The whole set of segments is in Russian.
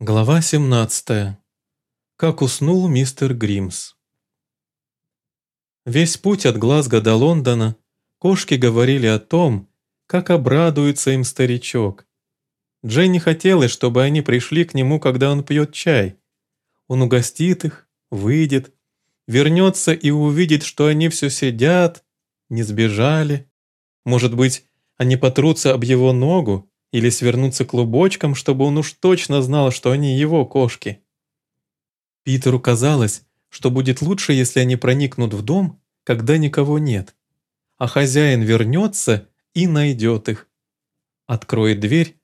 Глава 17. Как уснул мистер Гримс. Весь путь от Глазго до Лондона кошки говорили о том, как обрадуется им старичок. Дженни хотелось, чтобы они пришли к нему, когда он пьет чай. Он угостит их, выйдет, вернется и увидит, что они все сидят, не сбежали. Может быть, они потрутся об его ногу, или свернуться клубочком, чтобы он уж точно знал, что они его кошки. Питеру казалось, что будет лучше, если они проникнут в дом, когда никого нет, а хозяин вернется и найдет их. Откроет дверь,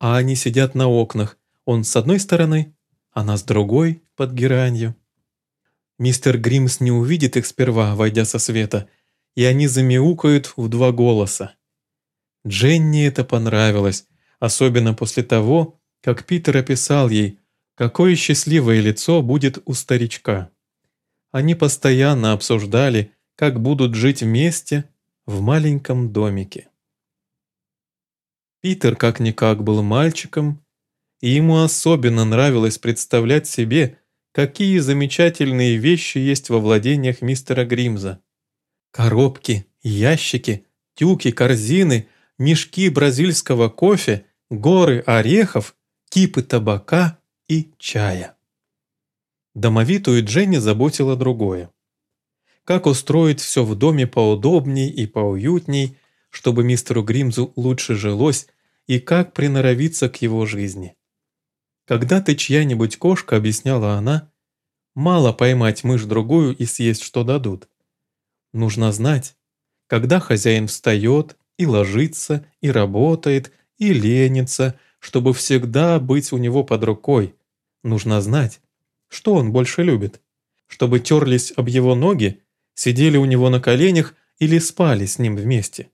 а они сидят на окнах, он с одной стороны, она с другой, под геранью. Мистер Гримс не увидит их сперва, войдя со света, и они замяукают в два голоса. Дженни это понравилось, особенно после того, как Питер описал ей, какое счастливое лицо будет у старичка. Они постоянно обсуждали, как будут жить вместе в маленьком домике. Питер как-никак был мальчиком, и ему особенно нравилось представлять себе, какие замечательные вещи есть во владениях мистера Гримза. Коробки, ящики, тюки, корзины, мешки бразильского кофе горы орехов, кипы табака и чая. Домовитую Дженни заботило другое. Как устроить все в доме поудобней и поуютней, чтобы мистеру Гримзу лучше жилось, и как приноровиться к его жизни. Когда ты чья-нибудь кошка, объясняла она, мало поймать мышь другую и съесть, что дадут. Нужно знать, когда хозяин встает и ложится, и работает, и ленится, чтобы всегда быть у него под рукой. Нужно знать, что он больше любит. Чтобы терлись об его ноги, сидели у него на коленях или спали с ним вместе.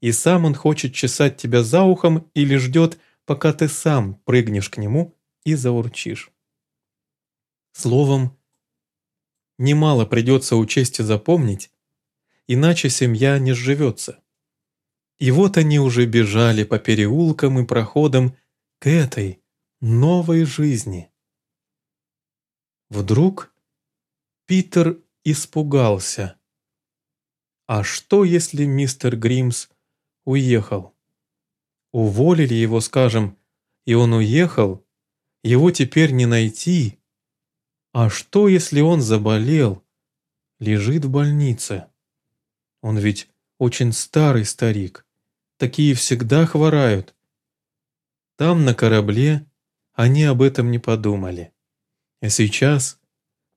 И сам он хочет чесать тебя за ухом или ждет, пока ты сам прыгнешь к нему и заурчишь. Словом, немало придется учесть и запомнить, иначе семья не сживется. И вот они уже бежали по переулкам и проходам к этой новой жизни. Вдруг Питер испугался. А что, если мистер Гримс уехал? Уволили его, скажем, и он уехал, его теперь не найти. А что, если он заболел, лежит в больнице? Он ведь очень старый старик. Такие всегда хворают. Там, на корабле, они об этом не подумали. А сейчас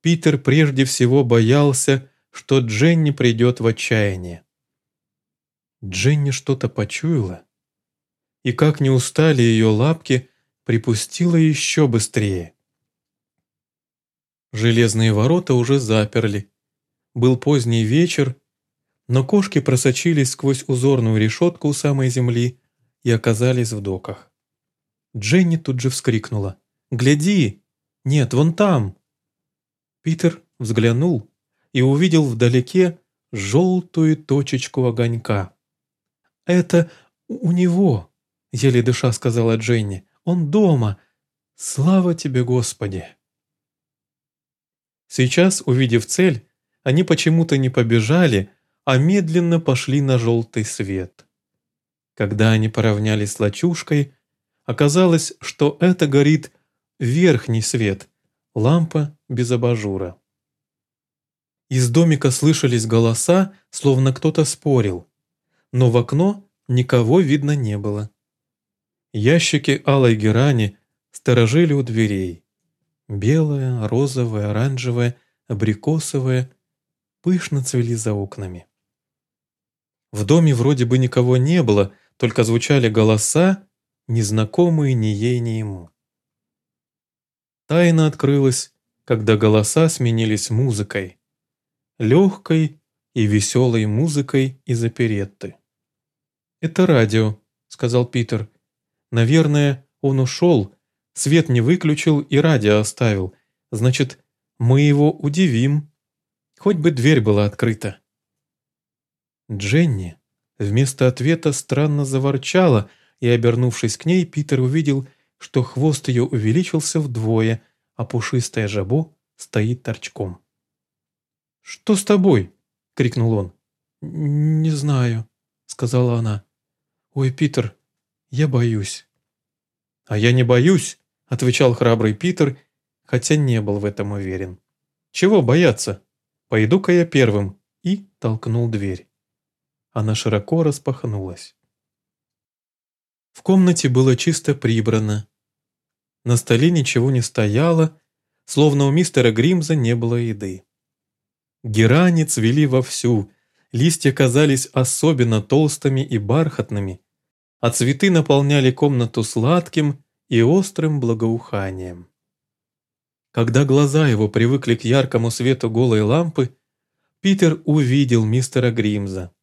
Питер прежде всего боялся, что Дженни придет в отчаяние. Дженни что-то почуяла, и как не устали ее лапки, припустила еще быстрее. Железные ворота уже заперли. Был поздний вечер, но кошки просочились сквозь узорную решетку у самой земли и оказались в доках. Дженни тут же вскрикнула. «Гляди! Нет, вон там!» Питер взглянул и увидел вдалеке желтую точечку огонька. «Это у него!» — еле дыша сказала Дженни. «Он дома! Слава тебе, Господи!» Сейчас, увидев цель, они почему-то не побежали, а медленно пошли на желтый свет. Когда они поравнялись с лачушкой, оказалось, что это горит верхний свет, лампа без абажура. Из домика слышались голоса, словно кто-то спорил, но в окно никого видно не было. Ящики алой герани сторожили у дверей. Белая, розовая, оранжевая, абрикосовая пышно цвели за окнами. В доме вроде бы никого не было, только звучали голоса, незнакомые ни ей, ни ему. Тайна открылась, когда голоса сменились музыкой. Легкой и веселой музыкой из оперетты. «Это радио», — сказал Питер. «Наверное, он ушел, свет не выключил и радио оставил. Значит, мы его удивим. Хоть бы дверь была открыта». Дженни вместо ответа странно заворчала, и, обернувшись к ней, Питер увидел, что хвост ее увеличился вдвое, а пушистое жабо стоит торчком. «Что с тобой?» — крикнул он. «Не знаю», — сказала она. «Ой, Питер, я боюсь». «А я не боюсь», — отвечал храбрый Питер, хотя не был в этом уверен. «Чего бояться? Пойду-ка я первым», и толкнул дверь. Она широко распахнулась. В комнате было чисто прибрано. На столе ничего не стояло, словно у мистера Гримза не было еды. Герани цвели вовсю, листья казались особенно толстыми и бархатными, а цветы наполняли комнату сладким и острым благоуханием. Когда глаза его привыкли к яркому свету голой лампы, Питер увидел мистера Гримза.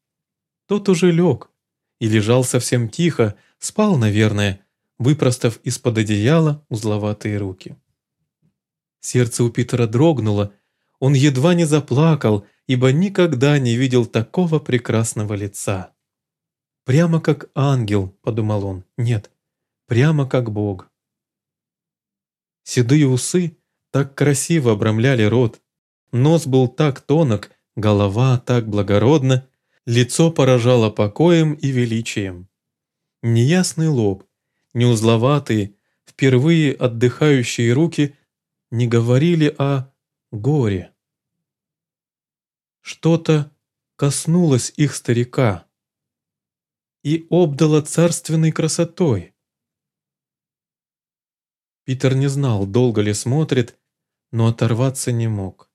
Тот уже лег и лежал совсем тихо, спал, наверное, выпростав из-под одеяла узловатые руки. Сердце у Питера дрогнуло, он едва не заплакал, ибо никогда не видел такого прекрасного лица. «Прямо как ангел», — подумал он, — «нет, прямо как Бог». Седые усы так красиво обрамляли рот, нос был так тонок, голова так благородна, лицо поражало покоем и величием. Неясный лоб, неузловатые, впервые отдыхающие руки не говорили о горе. Что-то коснулось их старика и обдало царственной красотой. Питер не знал, долго ли смотрит, но оторваться не мог.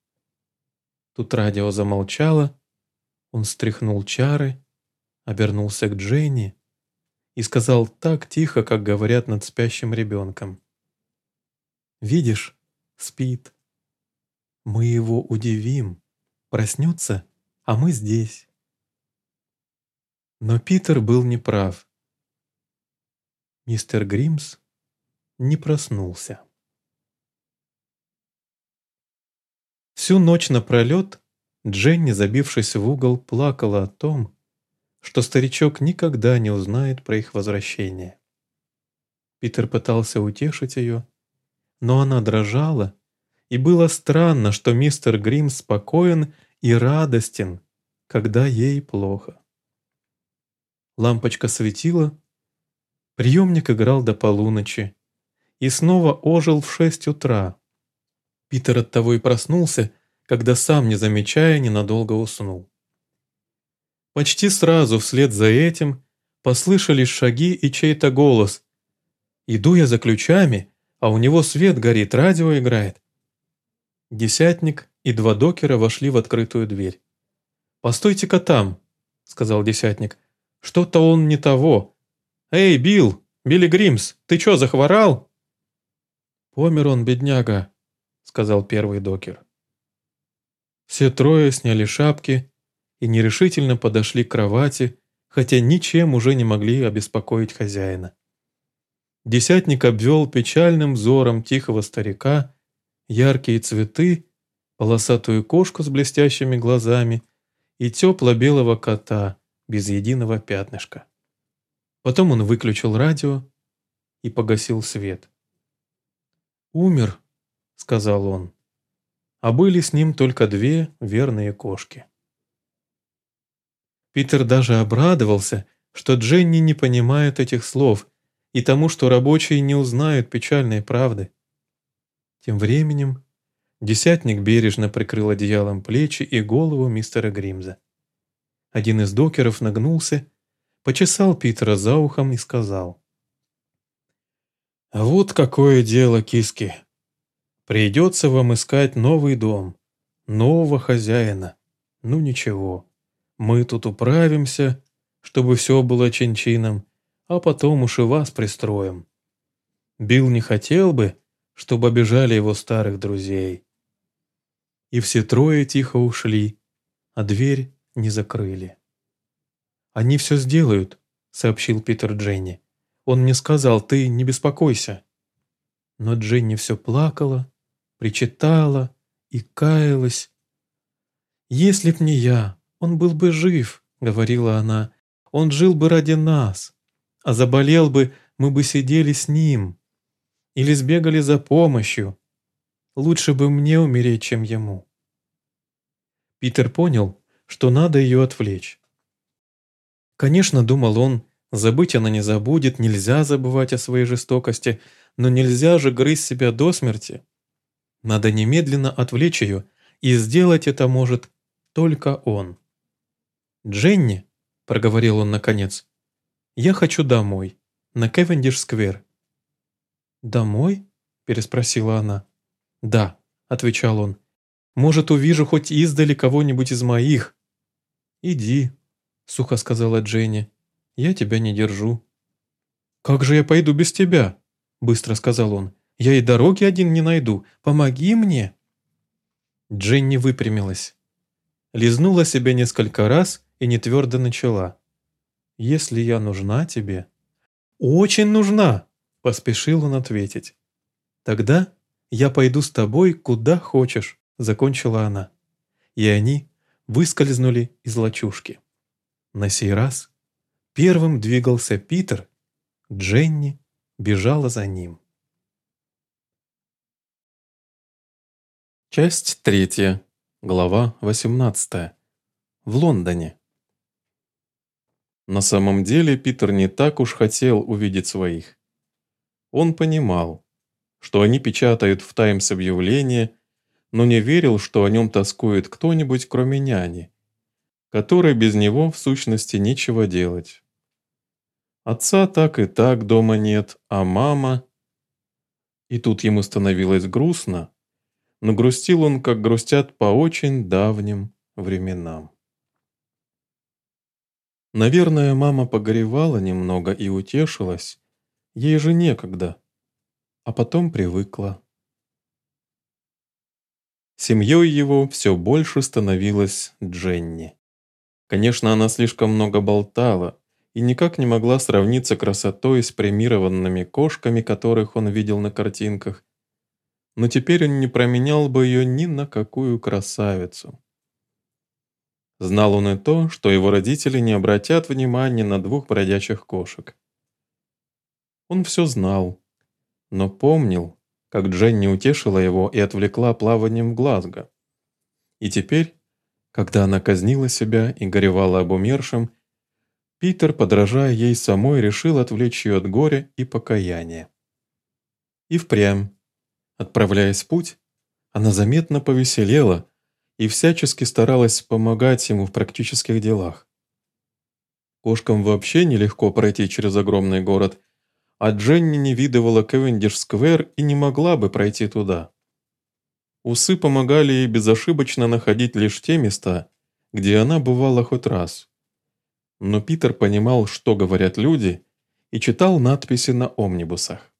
Тут радио замолчало, он стряхнул чары, обернулся к Дженни и сказал так тихо, как говорят над спящим ребенком. «Видишь, спит. Мы его удивим, проснется, а мы здесь». Но Питер был неправ. Мистер Гримс не проснулся. Всю ночь напролет Дженни, забившись в угол, плакала о том, что старичок никогда не узнает про их возвращение. Питер пытался утешить ее, но она дрожала, и было странно, что мистер Грим спокоен и радостен, когда ей плохо. Лампочка светила, приемник играл до полуночи и снова ожил в шесть утра. Питер оттого и проснулся, когда сам, не замечая, ненадолго уснул. Почти сразу вслед за этим послышались шаги и чей-то голос. «Иду я за ключами, а у него свет горит, радио играет». Десятник и два докера вошли в открытую дверь. «Постойте-ка там», — сказал десятник. «Что-то он не того. Эй, Билл, Билли Гримс, ты чё, захворал?» «Помер он, бедняга», — сказал первый докер. Все трое сняли шапки и нерешительно подошли к кровати, хотя ничем уже не могли обеспокоить хозяина. Десятник обвел печальным взором тихого старика, яркие цветы, полосатую кошку с блестящими глазами и тепло-белого кота без единого пятнышка. Потом он выключил радио и погасил свет. «Умер», — сказал он а были с ним только две верные кошки. Питер даже обрадовался, что Дженни не понимает этих слов и тому, что рабочие не узнают печальной правды. Тем временем десятник бережно прикрыл одеялом плечи и голову мистера Гримза. Один из докеров нагнулся, почесал Питера за ухом и сказал. «Вот какое дело, киски! Придется вам искать новый дом, нового хозяина. Ну ничего, мы тут управимся, чтобы все было чин-чином, а потом уж и вас пристроим. Билл не хотел бы, чтобы обижали его старых друзей. И все трое тихо ушли, а дверь не закрыли. «Они все сделают», — сообщил Питер Дженни. «Он мне сказал, ты не беспокойся». Но Дженни все плакала причитала и каялась. «Если б не я, он был бы жив», — говорила она, — «он жил бы ради нас, а заболел бы, мы бы сидели с ним. или сбегали за помощью. Лучше бы мне умереть, чем ему. Питер понял, что надо ее отвлечь. Конечно, думал он, забыть она не забудет, нельзя забывать о своей жестокости, но нельзя же грызть себя до смерти. Надо немедленно отвлечь ее, и сделать это может только он. «Дженни», — проговорил он наконец, — «я хочу домой, на Кевендиш-сквер». «Домой?» — переспросила она. «Да», — отвечал он, — «может, увижу хоть издали кого-нибудь из моих». «Иди», — сухо сказала Дженни, — «я тебя не держу». «Как же я пойду без тебя?» — быстро сказал он. «Я и дороги один не найду. Помоги мне!» Дженни выпрямилась. Лизнула себя несколько раз и нетвердо начала. «Если я нужна тебе...» «Очень нужна!» — поспешил он ответить. «Тогда я пойду с тобой куда хочешь», — закончила она. И они выскользнули из лачушки. На сей раз первым двигался Питер, Дженни бежала за ним. Часть третья, глава 18. В Лондоне. На самом деле Питер не так уж хотел увидеть своих. Он понимал, что они печатают в «Таймс» объявление, но не верил, что о нем тоскует кто-нибудь, кроме няни, которой без него в сущности нечего делать. Отца так и так дома нет, а мама... И тут ему становилось грустно, но грустил он, как грустят по очень давним временам. Наверное, мама погоревала немного и утешилась, ей же некогда, а потом привыкла. Семьей его все больше становилась Дженни. Конечно, она слишком много болтала и никак не могла сравниться красотой с премированными кошками, которых он видел на картинках, но теперь он не променял бы ее ни на какую красавицу. Знал он и то, что его родители не обратят внимания на двух бродячих кошек. Он все знал, но помнил, как Дженни утешила его и отвлекла плаванием в Глазго. И теперь, когда она казнила себя и горевала об умершем, Питер, подражая ей самой, решил отвлечь ее от горя и покаяния. И впрямь, Отправляясь в путь, она заметно повеселела и всячески старалась помогать ему в практических делах. Кошкам вообще нелегко пройти через огромный город, а Дженни не видывала Кевендиш-сквер и не могла бы пройти туда. Усы помогали ей безошибочно находить лишь те места, где она бывала хоть раз. Но Питер понимал, что говорят люди, и читал надписи на омнибусах.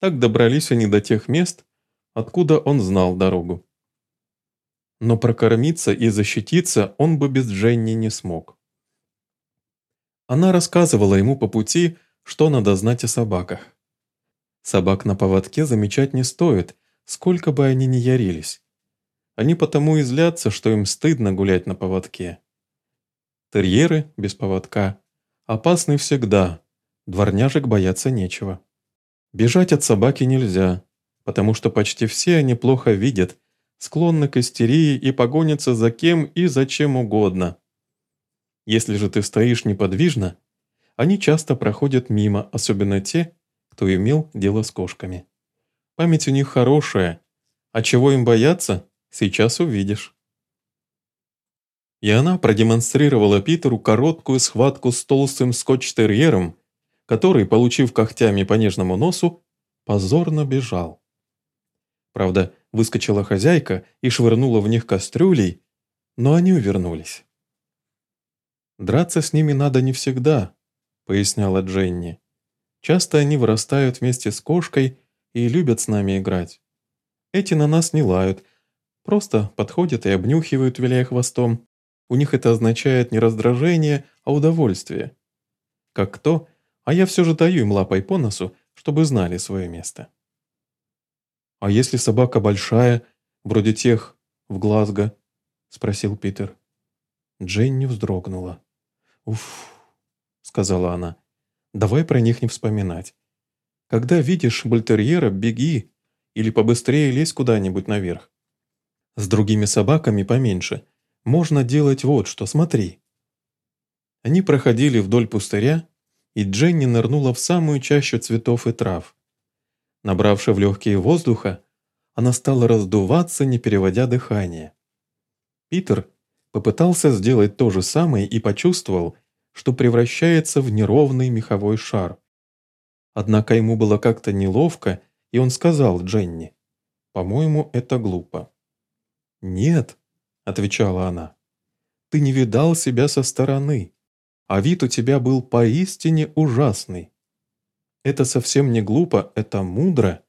Так добрались они до тех мест, откуда он знал дорогу. Но прокормиться и защититься он бы без Дженни не смог. Она рассказывала ему по пути, что надо знать о собаках. Собак на поводке замечать не стоит, сколько бы они ни ярились. Они потому и злятся, что им стыдно гулять на поводке. Терьеры без поводка опасны всегда, дворняжек бояться нечего. Бежать от собаки нельзя, потому что почти все они плохо видят, склонны к истерии и погонятся за кем и за чем угодно. Если же ты стоишь неподвижно, они часто проходят мимо, особенно те, кто имел дело с кошками. Память у них хорошая, а чего им бояться, сейчас увидишь. И она продемонстрировала Питеру короткую схватку с толстым скотч-терьером, который, получив когтями по нежному носу, позорно бежал. Правда, выскочила хозяйка и швырнула в них кастрюлей, но они увернулись. «Драться с ними надо не всегда», — поясняла Дженни. «Часто они вырастают вместе с кошкой и любят с нами играть. Эти на нас не лают, просто подходят и обнюхивают, виляя хвостом. У них это означает не раздражение, а удовольствие. Как кто, а я все же даю им лапой по носу, чтобы знали свое место. «А если собака большая, вроде тех в Глазго?» — спросил Питер. Дженни вздрогнула. «Уф», — сказала она, — «давай про них не вспоминать. Когда видишь бультерьера, беги или побыстрее лезь куда-нибудь наверх. С другими собаками поменьше. Можно делать вот что, смотри. Они проходили вдоль пустыря, и Дженни нырнула в самую чащу цветов и трав. Набравши в легкие воздуха, она стала раздуваться, не переводя дыхание. Питер попытался сделать то же самое и почувствовал, что превращается в неровный меховой шар. Однако ему было как-то неловко, и он сказал Дженни, «По-моему, это глупо». «Нет», — отвечала она, — «ты не видал себя со стороны, а вид у тебя был поистине ужасный. Это совсем не глупо, это мудро.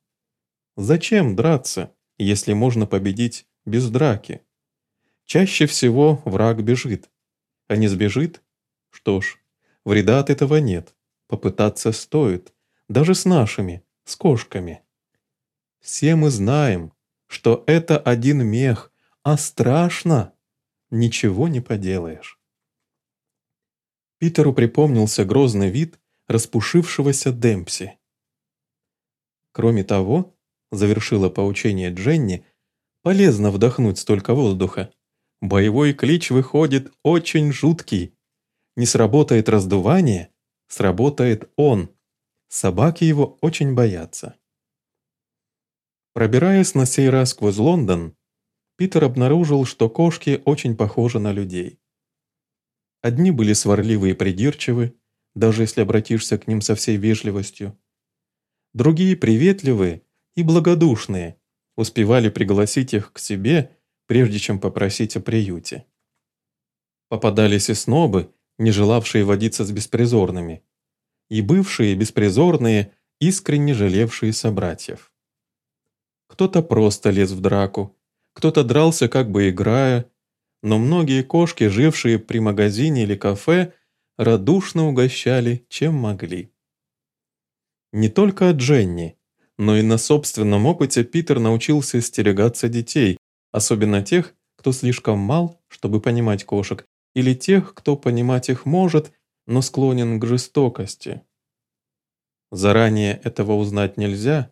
Зачем драться, если можно победить без драки? Чаще всего враг бежит, а не сбежит? Что ж, вреда от этого нет, попытаться стоит, даже с нашими, с кошками. Все мы знаем, что это один мех, а страшно. Ничего не поделаешь. Питеру припомнился грозный вид распушившегося Демпси. Кроме того, завершила поучение Дженни, полезно вдохнуть столько воздуха. Боевой клич выходит очень жуткий. Не сработает раздувание, сработает он. Собаки его очень боятся. Пробираясь на сей раз сквозь Лондон, Питер обнаружил, что кошки очень похожи на людей. Одни были сварливы и придирчивы, даже если обратишься к ним со всей вежливостью. Другие приветливые и благодушные, успевали пригласить их к себе, прежде чем попросить о приюте. Попадались и снобы, не желавшие водиться с беспризорными, и бывшие беспризорные, искренне жалевшие собратьев. Кто-то просто лез в драку, кто-то дрался как бы играя, но многие кошки, жившие при магазине или кафе, радушно угощали, чем могли. Не только от Дженни, но и на собственном опыте Питер научился стерегаться детей, особенно тех, кто слишком мал, чтобы понимать кошек, или тех, кто понимать их может, но склонен к жестокости. Заранее этого узнать нельзя,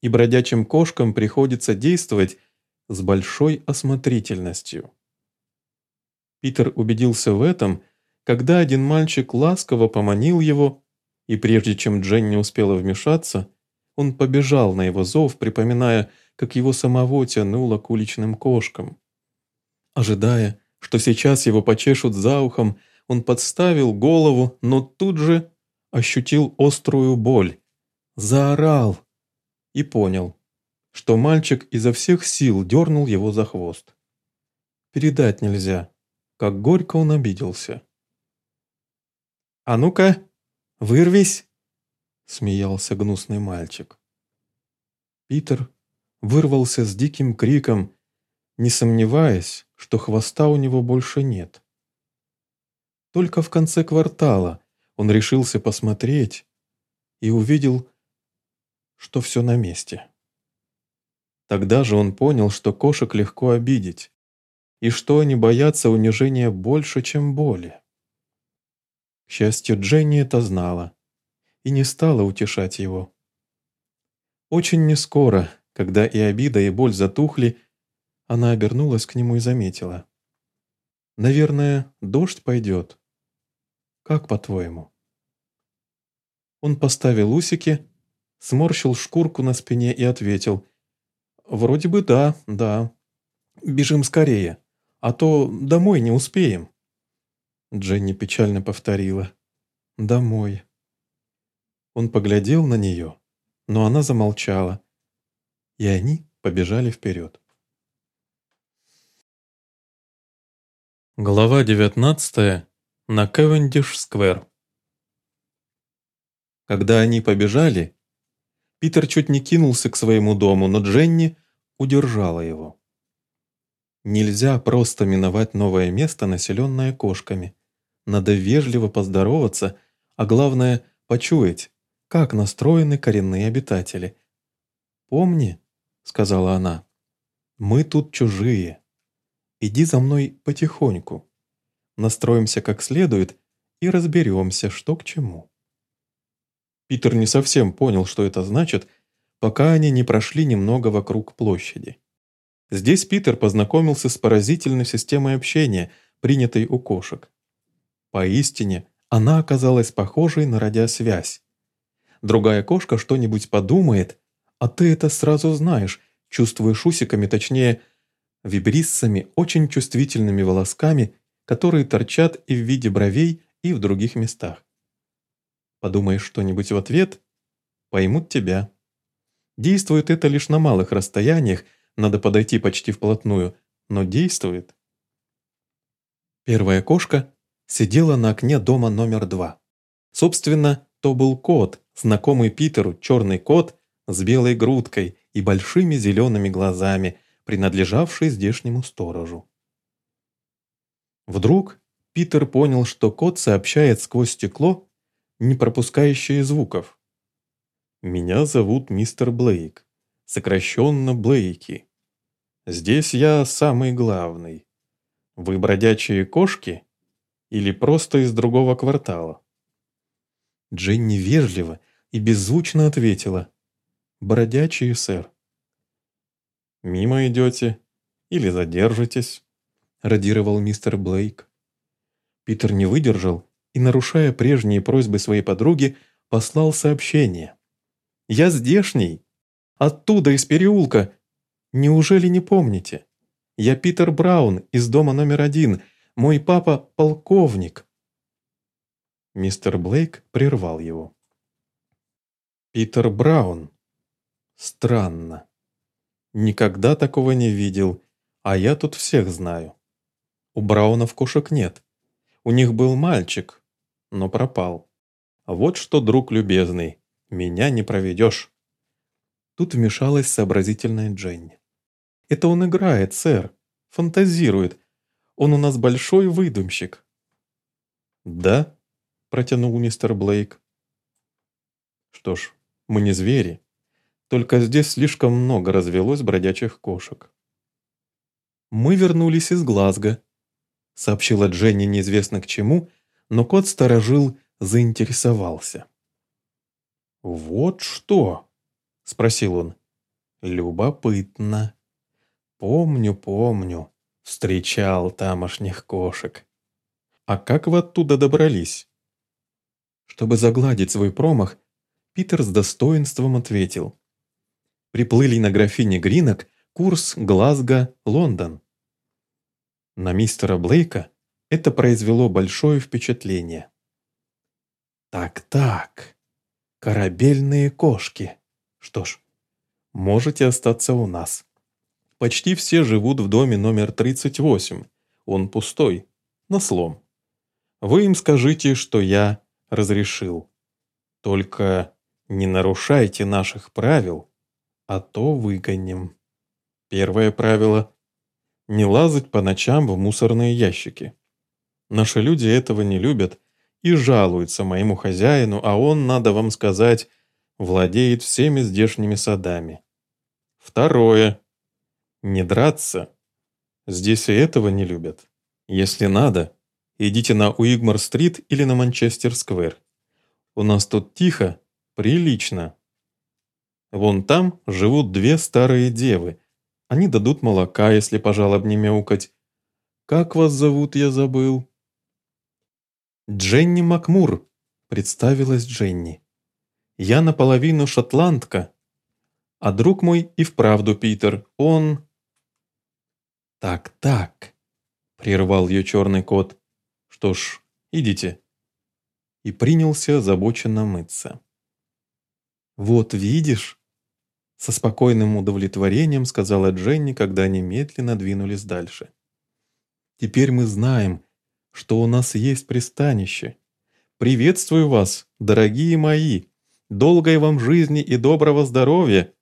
и бродячим кошкам приходится действовать с большой осмотрительностью. Питер убедился в этом, когда один мальчик ласково поманил его, и прежде чем Дженни успела вмешаться, он побежал на его зов, припоминая, как его самого тянуло к уличным кошкам. Ожидая, что сейчас его почешут за ухом, он подставил голову, но тут же ощутил острую боль. Заорал и понял, что мальчик изо всех сил дернул его за хвост. Передать нельзя, как горько он обиделся. «А ну-ка, вырвись!» — смеялся гнусный мальчик. Питер вырвался с диким криком, не сомневаясь, что хвоста у него больше нет. Только в конце квартала он решился посмотреть и увидел, что все на месте. Тогда же он понял, что кошек легко обидеть, и что они боятся унижения больше, чем боли. К счастью, Дженни это знала и не стала утешать его. Очень нескоро, когда и обида, и боль затухли, она обернулась к нему и заметила. «Наверное, дождь пойдет. Как по-твоему?» Он поставил усики, сморщил шкурку на спине и ответил. «Вроде бы да, да. Бежим скорее, а то домой не успеем». Дженни печально повторила. «Домой». Он поглядел на нее, но она замолчала, и они побежали вперед. Глава девятнадцатая На Кевендиш-сквер Когда они побежали, Питер чуть не кинулся к своему дому, но Дженни удержала его. Нельзя просто миновать новое место, населенное кошками. Надо вежливо поздороваться, а главное – почуять, как настроены коренные обитатели. «Помни», – сказала она, – «мы тут чужие. Иди за мной потихоньку. Настроимся как следует и разберемся, что к чему». Питер не совсем понял, что это значит, пока они не прошли немного вокруг площади. Здесь Питер познакомился с поразительной системой общения, принятой у кошек. Поистине, она оказалась похожей на радиосвязь. Другая кошка что-нибудь подумает, а ты это сразу знаешь, чувствуешь усиками, точнее, вибриссами, очень чувствительными волосками, которые торчат и в виде бровей, и в других местах. Подумаешь что-нибудь в ответ, поймут тебя. Действует это лишь на малых расстояниях, надо подойти почти вплотную, но действует. Первая кошка сидела на окне дома номер два. Собственно, то был кот, знакомый Питеру, черный кот с белой грудкой и большими зелеными глазами, принадлежавший здешнему сторожу. Вдруг Питер понял, что кот сообщает сквозь стекло, не пропускающее звуков. «Меня зовут мистер Блейк, сокращенно Блейки. Здесь я самый главный. Вы бродячие кошки?» или просто из другого квартала?» Дженни вежливо и беззвучно ответила. «Бродячие, сэр». «Мимо идете или задержитесь?» – радировал мистер Блейк. Питер не выдержал и, нарушая прежние просьбы своей подруги, послал сообщение. «Я здешний. Оттуда, из переулка. Неужели не помните? Я Питер Браун из дома номер один, мой папа – полковник!» Мистер Блейк прервал его. «Питер Браун. Странно. Никогда такого не видел, а я тут всех знаю. У Браунов кошек нет. У них был мальчик, но пропал. Вот что, друг любезный, меня не проведешь». Тут вмешалась сообразительная Дженни. «Это он играет, сэр, фантазирует, он у нас большой выдумщик». «Да?» – протянул мистер Блейк. «Что ж, мы не звери. Только здесь слишком много развелось бродячих кошек». «Мы вернулись из Глазго», – сообщила Дженни неизвестно к чему, но кот-сторожил заинтересовался. «Вот что?» – спросил он. «Любопытно. Помню, помню. Встречал тамошних кошек. А как вы оттуда добрались? Чтобы загладить свой промах, Питер с достоинством ответил. Приплыли на графине Гринок курс Глазго-Лондон. На мистера Блейка это произвело большое впечатление. Так-так, корабельные кошки. Что ж, можете остаться у нас. Почти все живут в доме номер 38. Он пустой, на слом. Вы им скажите, что я разрешил. Только не нарушайте наших правил, а то выгоним. Первое правило – не лазать по ночам в мусорные ящики. Наши люди этого не любят и жалуются моему хозяину, а он, надо вам сказать, владеет всеми здешними садами. Второе – не драться. Здесь и этого не любят. Если надо, идите на Уигмар-стрит или на Манчестер-сквер. У нас тут тихо, прилично. Вон там живут две старые девы. Они дадут молока, если пожалобнее мяукать. Как вас зовут, я забыл. Дженни Макмур, представилась Дженни. Я наполовину шотландка. А друг мой и вправду Питер, он... «Так, так», — прервал ее черный кот. «Что ж, идите». И принялся озабоченно мыться. «Вот видишь», — со спокойным удовлетворением сказала Дженни, когда они медленно двинулись дальше. «Теперь мы знаем, что у нас есть пристанище. Приветствую вас, дорогие мои! Долгой вам жизни и доброго здоровья!»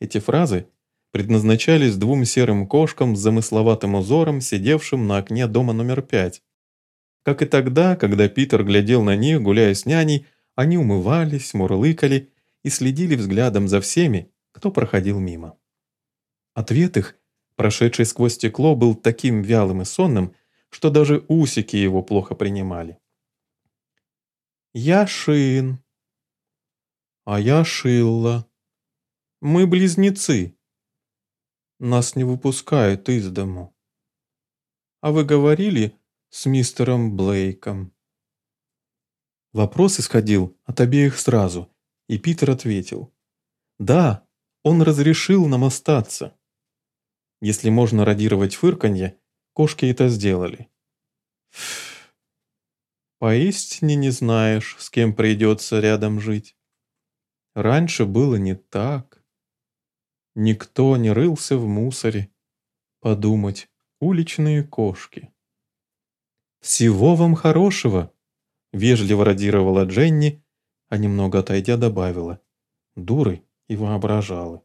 Эти фразы предназначались двум серым кошкам с замысловатым узором, сидевшим на окне дома номер пять. Как и тогда, когда Питер глядел на них, гуляя с няней, они умывались, мурлыкали и следили взглядом за всеми, кто проходил мимо. Ответ их, прошедший сквозь стекло, был таким вялым и сонным, что даже усики его плохо принимали. «Я Шин». А я Шилла. Мы близнецы. Нас не выпускают из дому. А вы говорили с мистером Блейком?» Вопрос исходил от обеих сразу, и Питер ответил. «Да, он разрешил нам остаться». Если можно радировать фырканье, кошки это сделали. Поистине не знаешь, с кем придется рядом жить. Раньше было не так. Никто не рылся в мусоре. Подумать, уличные кошки. «Всего вам хорошего!» — вежливо радировала Дженни, а немного отойдя добавила. Дуры и воображалы.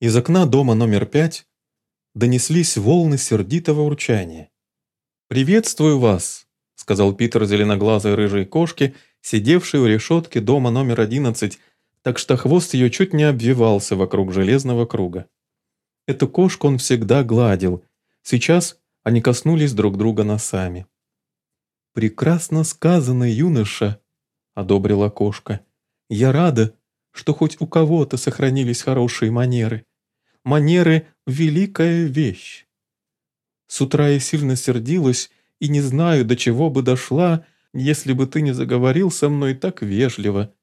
Из окна дома номер пять донеслись волны сердитого урчания. «Приветствую вас!» — сказал Питер зеленоглазой рыжей кошке, сидевшей у решетки дома номер одиннадцать, так что хвост ее чуть не обвивался вокруг железного круга. Эту кошку он всегда гладил. Сейчас они коснулись друг друга носами. «Прекрасно сказано, юноша», — одобрила кошка. «Я рада, что хоть у кого-то сохранились хорошие манеры. Манеры — великая вещь. С утра я сильно сердилась и не знаю, до чего бы дошла, если бы ты не заговорил со мной так вежливо.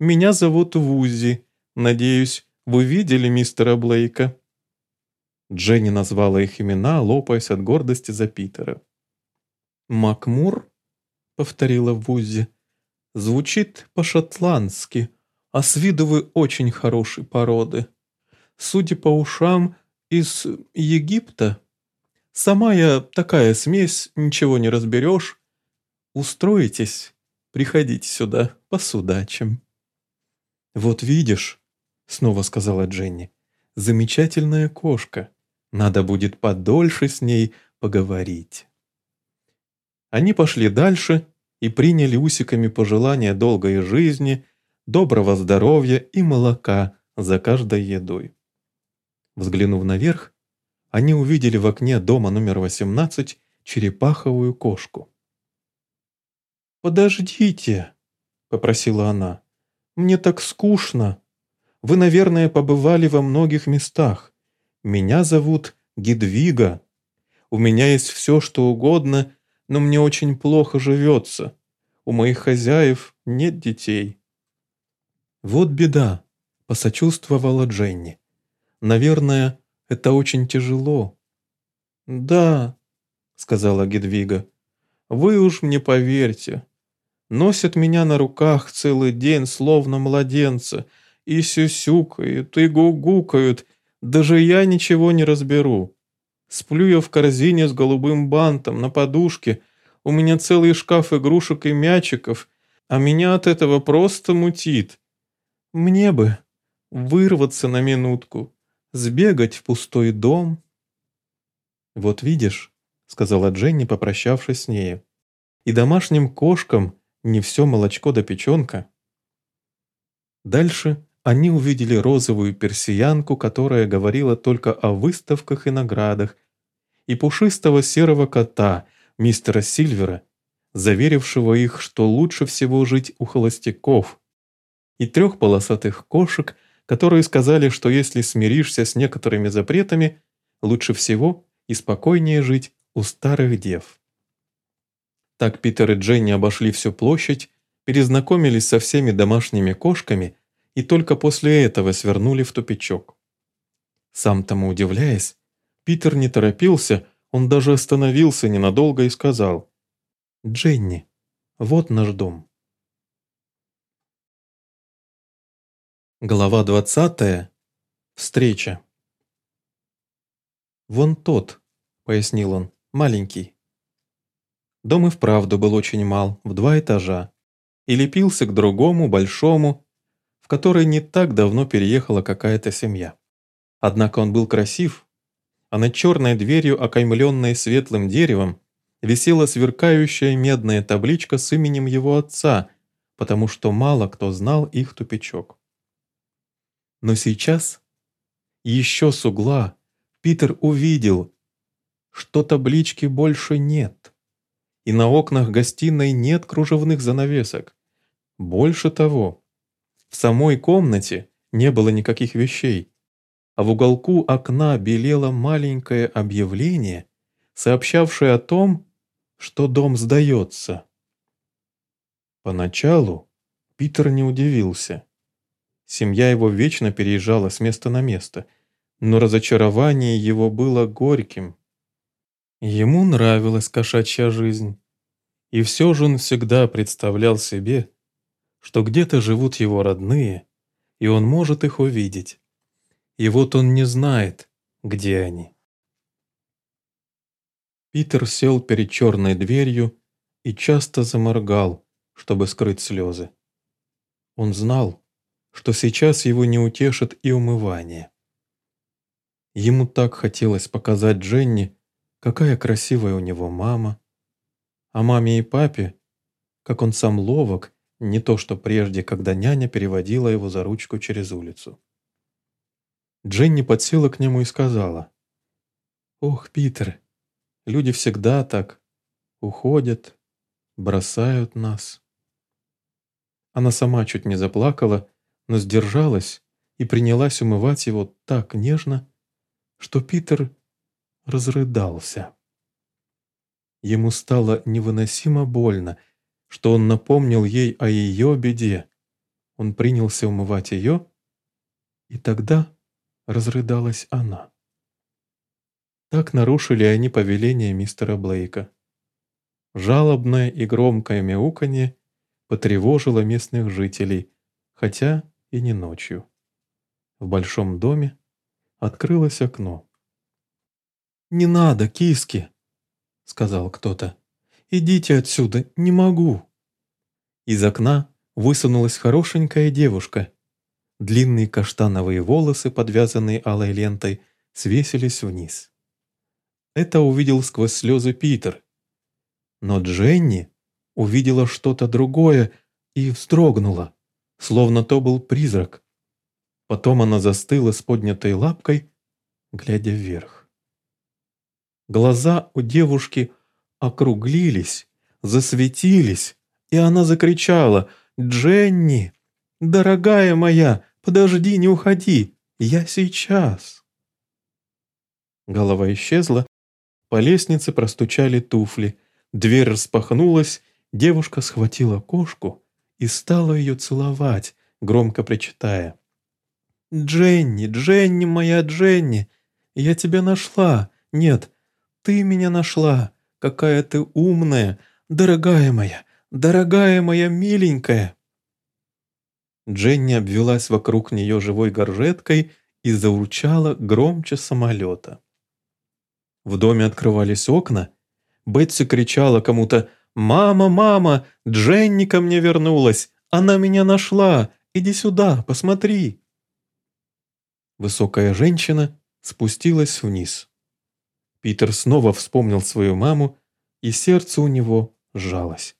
Меня зовут Вузи. Надеюсь, вы видели мистера Блейка?» Дженни назвала их имена, лопаясь от гордости за Питера. «Макмур?» — повторила Вузи. «Звучит по-шотландски, а с виду вы очень хорошей породы. Судя по ушам, из Египта. Сама я такая смесь, ничего не разберешь. Устроитесь, приходите сюда, посудачим». «Вот видишь», — снова сказала Дженни, — «замечательная кошка». Надо будет подольше с ней поговорить. Они пошли дальше и приняли усиками пожелания долгой жизни, доброго здоровья и молока за каждой едой. Взглянув наверх, они увидели в окне дома номер 18 черепаховую кошку. «Подождите», — попросила она, — «мне так скучно. Вы, наверное, побывали во многих местах. Меня зовут Гидвига. У меня есть все, что угодно, но мне очень плохо живется. У моих хозяев нет детей». «Вот беда», — посочувствовала Дженни. «Наверное, это очень тяжело». «Да», — сказала Гедвига, — «вы уж мне поверьте. Носят меня на руках целый день, словно младенца, и сюсюкают, и гугукают, даже я ничего не разберу. Сплю я в корзине с голубым бантом, на подушке. У меня целый шкаф игрушек и мячиков, а меня от этого просто мутит. Мне бы вырваться на минутку, сбегать в пустой дом. «Вот видишь», — сказала Дженни, попрощавшись с нею, «и домашним кошкам не все молочко да печенка». Дальше они увидели розовую персиянку, которая говорила только о выставках и наградах, и пушистого серого кота, мистера Сильвера, заверившего их, что лучше всего жить у холостяков, и трех полосатых кошек, которые сказали, что если смиришься с некоторыми запретами, лучше всего и спокойнее жить у старых дев. Так Питер и Дженни обошли всю площадь, перезнакомились со всеми домашними кошками и только после этого свернули в тупичок. Сам тому удивляясь, Питер не торопился, он даже остановился ненадолго и сказал «Дженни, вот наш дом». Глава двадцатая. Встреча. «Вон тот», — пояснил он, — «маленький». Дом и вправду был очень мал, в два этажа, и лепился к другому, большому, в который не так давно переехала какая-то семья. Однако он был красив, а над черной дверью, окаймленной светлым деревом, висела сверкающая медная табличка с именем его отца, потому что мало кто знал их тупичок. Но сейчас, еще с угла, Питер увидел, что таблички больше нет, и на окнах гостиной нет кружевных занавесок. Больше того, В самой комнате не было никаких вещей, а в уголку окна белело маленькое объявление, сообщавшее о том, что дом сдается. Поначалу Питер не удивился. Семья его вечно переезжала с места на место, но разочарование его было горьким. Ему нравилась кошачья жизнь, и все же он всегда представлял себе, что где-то живут его родные, и он может их увидеть. И вот он не знает, где они. Питер сел перед черной дверью и часто заморгал, чтобы скрыть слезы. Он знал, что сейчас его не утешит и умывание. Ему так хотелось показать Дженни, какая красивая у него мама, а маме и папе, как он сам ловок, не то что прежде, когда няня переводила его за ручку через улицу. Дженни подсела к нему и сказала, «Ох, Питер, люди всегда так уходят, бросают нас». Она сама чуть не заплакала, но сдержалась и принялась умывать его так нежно, что Питер разрыдался. Ему стало невыносимо больно, что он напомнил ей о ее беде. Он принялся умывать ее, и тогда разрыдалась она. Так нарушили они повеление мистера Блейка. Жалобное и громкое мяуканье потревожило местных жителей, хотя и не ночью. В большом доме открылось окно. «Не надо, киски!» — сказал кто-то. «Идите отсюда, не могу!» Из окна высунулась хорошенькая девушка. Длинные каштановые волосы, подвязанные алой лентой, свесились вниз. Это увидел сквозь слезы Питер. Но Дженни увидела что-то другое и вздрогнула, словно то был призрак. Потом она застыла с поднятой лапкой, глядя вверх. Глаза у девушки округлились, засветились, и она закричала «Дженни! Дорогая моя, подожди, не уходи! Я сейчас!» Голова исчезла, по лестнице простучали туфли, дверь распахнулась, девушка схватила кошку и стала ее целовать, громко причитая. «Дженни, Дженни, моя Дженни, я тебя нашла! Нет, ты меня нашла! Какая ты умная! Дорогая моя! Дорогая моя миленькая!» Дженни обвелась вокруг нее живой горжеткой и заурчала громче самолета. В доме открывались окна. Бетси кричала кому-то «Мама, мама, Дженни ко мне вернулась! Она меня нашла! Иди сюда, посмотри!» Высокая женщина спустилась вниз. Питер снова вспомнил свою маму, и сердце у него сжалось.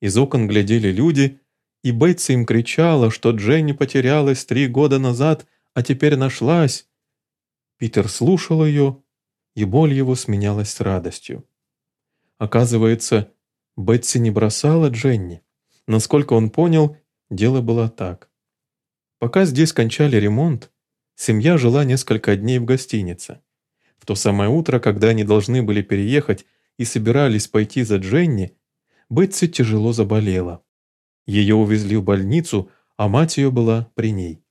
Из окон глядели люди, и Бетси им кричала, что Дженни потерялась три года назад, а теперь нашлась. Питер слушал ее, и боль его сменялась радостью. Оказывается, Бетси не бросала Дженни. Насколько он понял, дело было так. Пока здесь кончали ремонт, семья жила несколько дней в гостинице то самое утро, когда они должны были переехать и собирались пойти за Дженни, Бетси тяжело заболела. Ее увезли в больницу, а мать ее была при ней.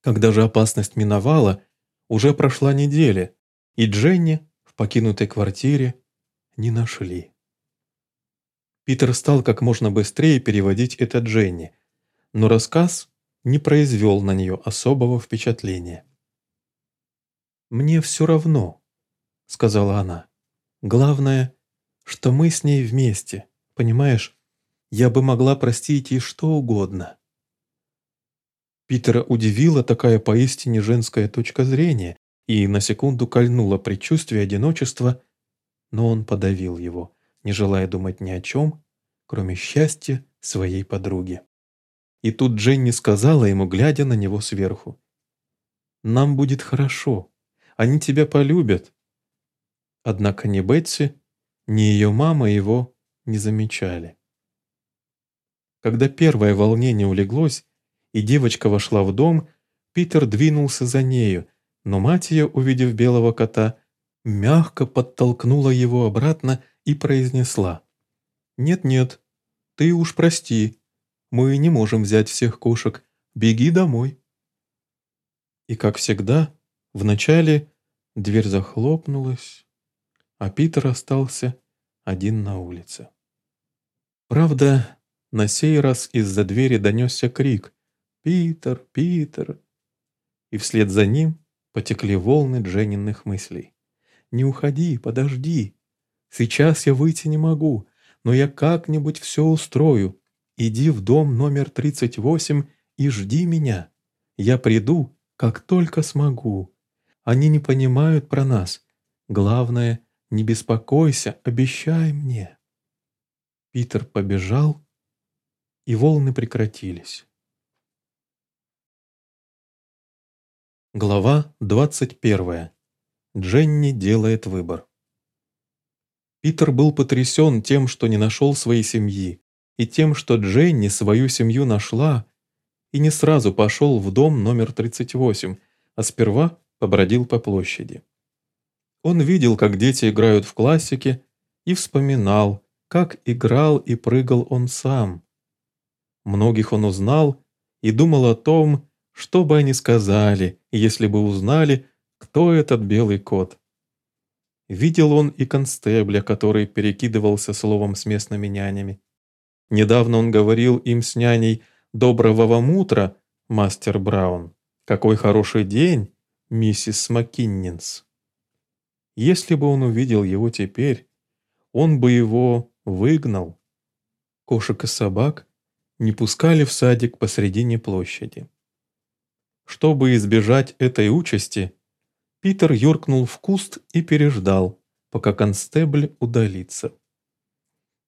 Когда же опасность миновала, уже прошла неделя, и Дженни в покинутой квартире не нашли. Питер стал как можно быстрее переводить это Дженни, но рассказ не произвел на нее особого впечатления. «Мне все равно», — сказала она. «Главное, что мы с ней вместе, понимаешь? Я бы могла простить ей что угодно». Питера удивила такая поистине женская точка зрения, и на секунду кольнуло предчувствие одиночества, но он подавил его, не желая думать ни о чем, кроме счастья своей подруги. И тут Дженни сказала ему, глядя на него сверху, «Нам будет хорошо, они тебя полюбят». Однако ни Бетси, ни ее мама его не замечали. Когда первое волнение улеглось, и девочка вошла в дом, Питер двинулся за нею, но мать ее, увидев белого кота, мягко подтолкнула его обратно и произнесла. «Нет-нет, ты уж прости, мы не можем взять всех кошек, беги домой». И, как всегда, вначале дверь захлопнулась, а Питер остался один на улице. Правда, на сей раз из-за двери донесся крик «Питер! Питер!» И вслед за ним потекли волны Дженниных мыслей. «Не уходи, подожди. Сейчас я выйти не могу, но я как-нибудь все устрою. Иди в дом номер 38 и жди меня. Я приду, как только смогу. Они не понимают про нас. Главное, не беспокойся, обещай мне». Питер побежал, и волны прекратились. Глава 21. Дженни делает выбор. Питер был потрясен тем, что не нашел своей семьи, и тем, что Дженни свою семью нашла, и не сразу пошел в дом номер 38, а сперва побродил по площади. Он видел, как дети играют в классике, и вспоминал, как играл и прыгал он сам. Многих он узнал и думал о том, что бы они сказали, если бы узнали, кто этот белый кот? Видел он и констебля, который перекидывался словом с местными нянями. Недавно он говорил им с няней «Доброго вам утра, мастер Браун! Какой хороший день, миссис Маккиннинс!» Если бы он увидел его теперь, он бы его выгнал. Кошек и собак не пускали в садик посредине площади. Чтобы избежать этой участи, Питер юркнул в куст и переждал, пока констебль удалится.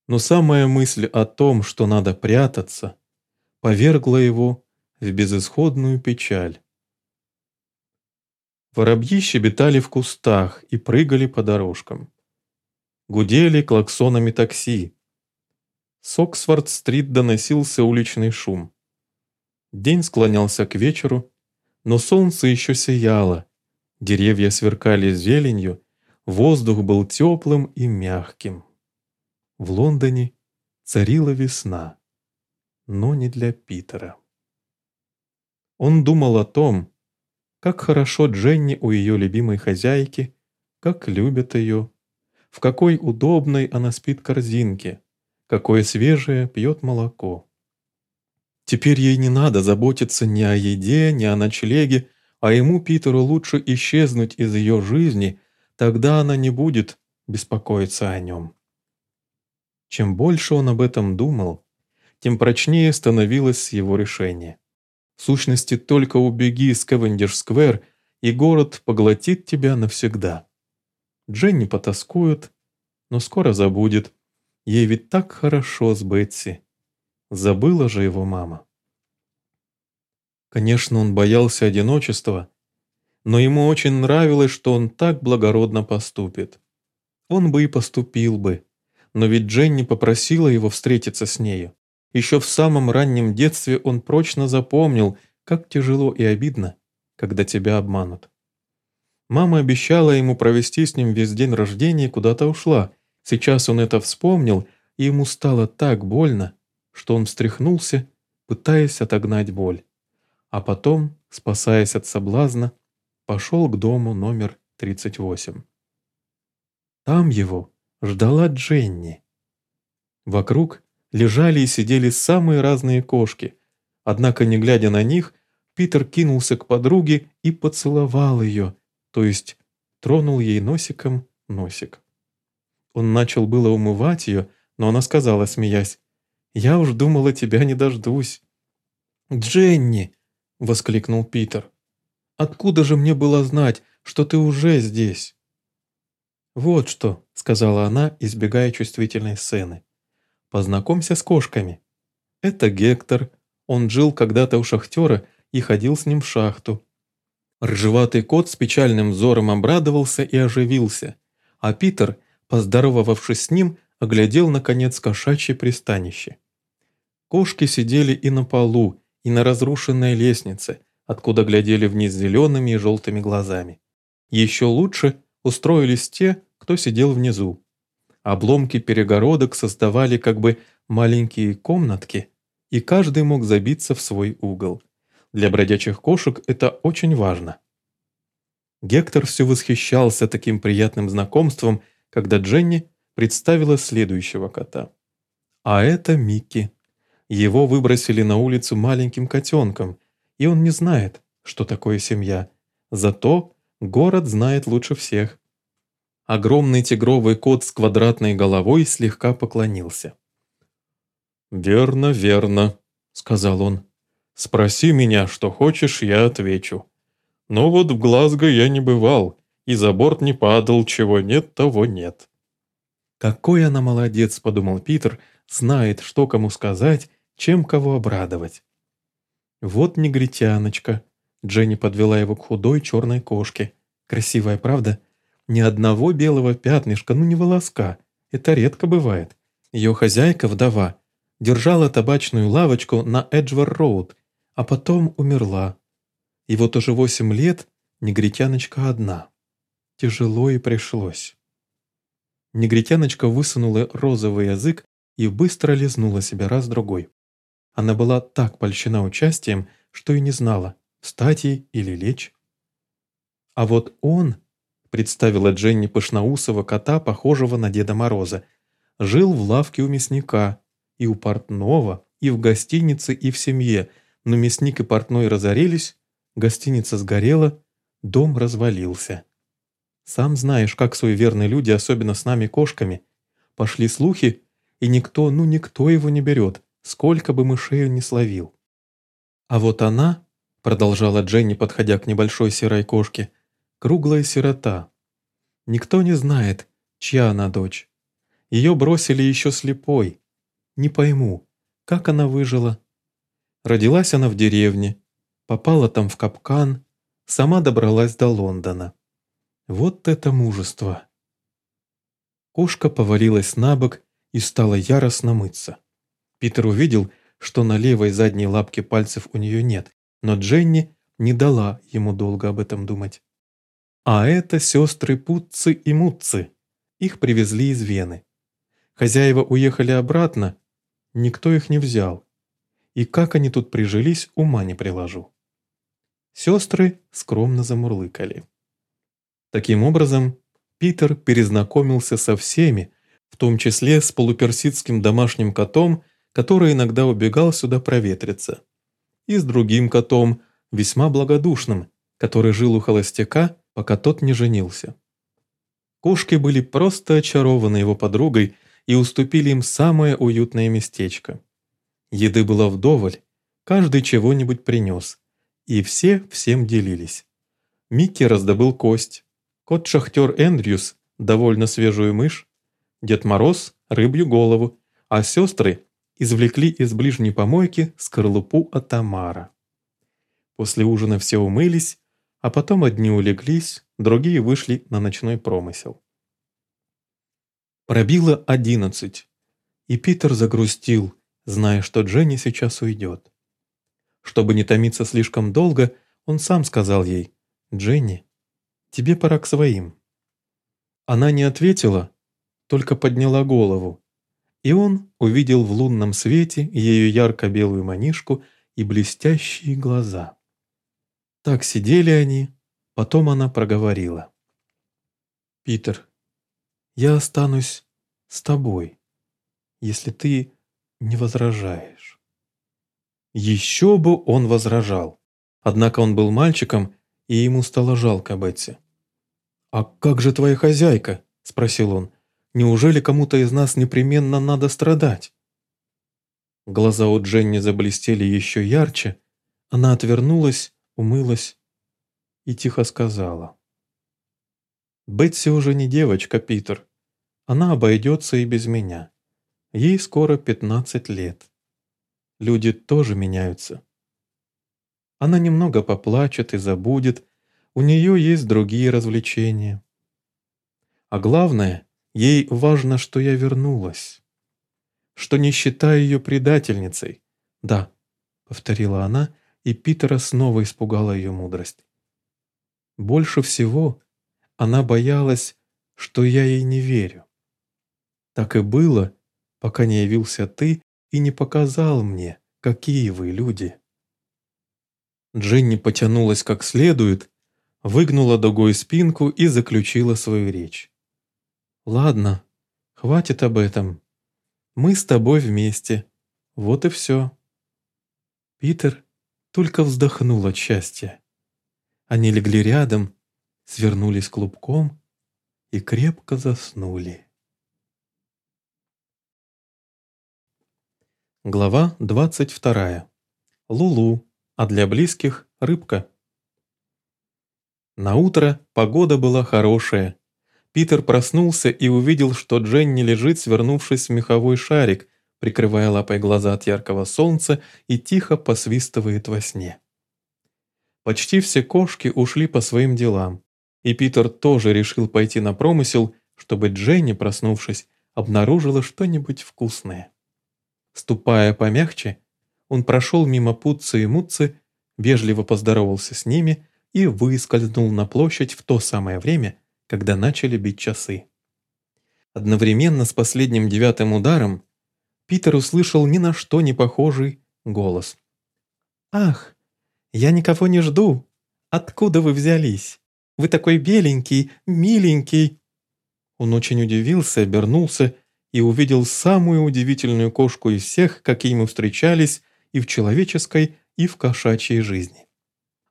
Но самая мысль о том, что надо прятаться, повергла его в безысходную печаль. Воробьи щебетали в кустах и прыгали по дорожкам. Гудели клаксонами такси. С Оксфорд-стрит доносился уличный шум. День склонялся к вечеру, но солнце еще сияло, деревья сверкали зеленью, воздух был теплым и мягким. В Лондоне царила весна, но не для Питера. Он думал о том, как хорошо Дженни у ее любимой хозяйки, как любят ее, в какой удобной она спит корзинке, какое свежее пьет молоко. Теперь ей не надо заботиться ни о еде, ни о ночлеге, а ему, Питеру, лучше исчезнуть из ее жизни, тогда она не будет беспокоиться о нем. Чем больше он об этом думал, тем прочнее становилось его решение. В сущности, только убеги с Кевендиш-сквер, и город поглотит тебя навсегда. Дженни потаскует, но скоро забудет. Ей ведь так хорошо с Бетси. Забыла же его мама. Конечно, он боялся одиночества, но ему очень нравилось, что он так благородно поступит. Он бы и поступил бы, но ведь Дженни попросила его встретиться с нею. Еще в самом раннем детстве он прочно запомнил, как тяжело и обидно, когда тебя обманут. Мама обещала ему провести с ним весь день рождения и куда-то ушла. Сейчас он это вспомнил, и ему стало так больно, что он встряхнулся, пытаясь отогнать боль. А потом, спасаясь от соблазна, пошел к дому номер 38. Там его ждала Дженни. Вокруг лежали и сидели самые разные кошки, однако, не глядя на них, Питер кинулся к подруге и поцеловал ее, то есть тронул ей носиком носик. Он начал было умывать ее, но она сказала, смеясь, я уж думала, тебя не дождусь». «Дженни!» — воскликнул Питер. «Откуда же мне было знать, что ты уже здесь?» «Вот что», — сказала она, избегая чувствительной сцены. «Познакомься с кошками. Это Гектор. Он жил когда-то у шахтера и ходил с ним в шахту. Ржеватый кот с печальным взором обрадовался и оживился, а Питер, поздоровавшись с ним, оглядел, наконец, кошачье пристанище. Кошки сидели и на полу, и на разрушенной лестнице, откуда глядели вниз зелеными и желтыми глазами. Еще лучше устроились те, кто сидел внизу. Обломки перегородок создавали как бы маленькие комнатки, и каждый мог забиться в свой угол. Для бродячих кошек это очень важно. Гектор все восхищался таким приятным знакомством, когда Дженни представила следующего кота. А это Микки. Его выбросили на улицу маленьким котенком, и он не знает, что такое семья. Зато город знает лучше всех. Огромный тигровый кот с квадратной головой слегка поклонился. «Верно, верно», — сказал он. «Спроси меня, что хочешь, я отвечу. Но вот в Глазго я не бывал, и за борт не падал, чего нет, того нет». «Какой она молодец», — подумал Питер, — «знает, что кому сказать, чем кого обрадовать». «Вот негритяночка», — Дженни подвела его к худой черной кошке. «Красивая, правда?» Ни одного белого пятнышка, ну не волоска. Это редко бывает. Ее хозяйка, вдова, держала табачную лавочку на Эджвар-Роуд, а потом умерла. И вот уже восемь лет негритяночка одна. Тяжело и пришлось. Негритяночка высунула розовый язык и быстро лизнула себя раз-другой. Она была так польщена участием, что и не знала, встать ей или лечь. А вот он представила Дженни Пышноусова кота, похожего на Деда Мороза. Жил в лавке у мясника, и у портного, и в гостинице, и в семье, но мясник и портной разорились, гостиница сгорела, дом развалился. Сам знаешь, как суеверные люди, особенно с нами кошками. Пошли слухи, и никто, ну никто его не берет, сколько бы мышей не словил. А вот она, продолжала Дженни, подходя к небольшой серой кошке, круглая сирота. Никто не знает, чья она дочь. Ее бросили еще слепой. Не пойму, как она выжила. Родилась она в деревне, попала там в капкан, сама добралась до Лондона. Вот это мужество! Кошка повалилась на бок и стала яростно мыться. Питер увидел, что на левой задней лапке пальцев у нее нет, но Дженни не дала ему долго об этом думать. А это сестры Путцы и Мутцы. Их привезли из Вены. Хозяева уехали обратно, никто их не взял. И как они тут прижились, ума не приложу. Сестры скромно замурлыкали. Таким образом, Питер перезнакомился со всеми, в том числе с полуперсидским домашним котом, который иногда убегал сюда проветриться, и с другим котом, весьма благодушным, который жил у холостяка пока тот не женился. Кошки были просто очарованы его подругой и уступили им самое уютное местечко. Еды было вдоволь, каждый чего-нибудь принес, и все всем делились. Микки раздобыл кость, кот-шахтер Эндрюс – довольно свежую мышь, Дед Мороз – рыбью голову, а сестры извлекли из ближней помойки скорлупу от Тамара. После ужина все умылись, а потом одни улеглись, другие вышли на ночной промысел. Пробило одиннадцать, и Питер загрустил, зная, что Дженни сейчас уйдет. Чтобы не томиться слишком долго, он сам сказал ей, «Дженни, тебе пора к своим». Она не ответила, только подняла голову, и он увидел в лунном свете ее ярко-белую манишку и блестящие глаза. Так сидели они, потом она проговорила. «Питер, я останусь с тобой, если ты не возражаешь». Еще бы он возражал. Однако он был мальчиком, и ему стало жалко Бетси. «А как же твоя хозяйка?» – спросил он. «Неужели кому-то из нас непременно надо страдать?» Глаза у Дженни заблестели еще ярче. Она отвернулась умылась и тихо сказала. «Бетси уже не девочка, Питер. Она обойдется и без меня. Ей скоро пятнадцать лет. Люди тоже меняются. Она немного поплачет и забудет, у нее есть другие развлечения. А главное, ей важно, что я вернулась, что не считаю ее предательницей. Да, повторила она, и Питера снова испугала ее мудрость. Больше всего она боялась, что я ей не верю. Так и было, пока не явился ты и не показал мне, какие вы люди. Дженни потянулась как следует, выгнула дугой спинку и заключила свою речь. «Ладно, хватит об этом. Мы с тобой вместе. Вот и все». Питер только вздохнул от счастья. Они легли рядом, свернулись клубком и крепко заснули. Глава 22. Лулу, а для близких – рыбка. На утро погода была хорошая. Питер проснулся и увидел, что Дженни лежит, свернувшись в меховой шарик, прикрывая лапой глаза от яркого солнца и тихо посвистывает во сне. Почти все кошки ушли по своим делам, и Питер тоже решил пойти на промысел, чтобы Дженни, проснувшись, обнаружила что-нибудь вкусное. Ступая помягче, он прошел мимо Путца и Мутцы, вежливо поздоровался с ними и выскользнул на площадь в то самое время, когда начали бить часы. Одновременно с последним девятым ударом Питер услышал ни на что не похожий голос. «Ах, я никого не жду. Откуда вы взялись? Вы такой беленький, миленький!» Он очень удивился, обернулся и увидел самую удивительную кошку из всех, какие ему встречались и в человеческой, и в кошачьей жизни.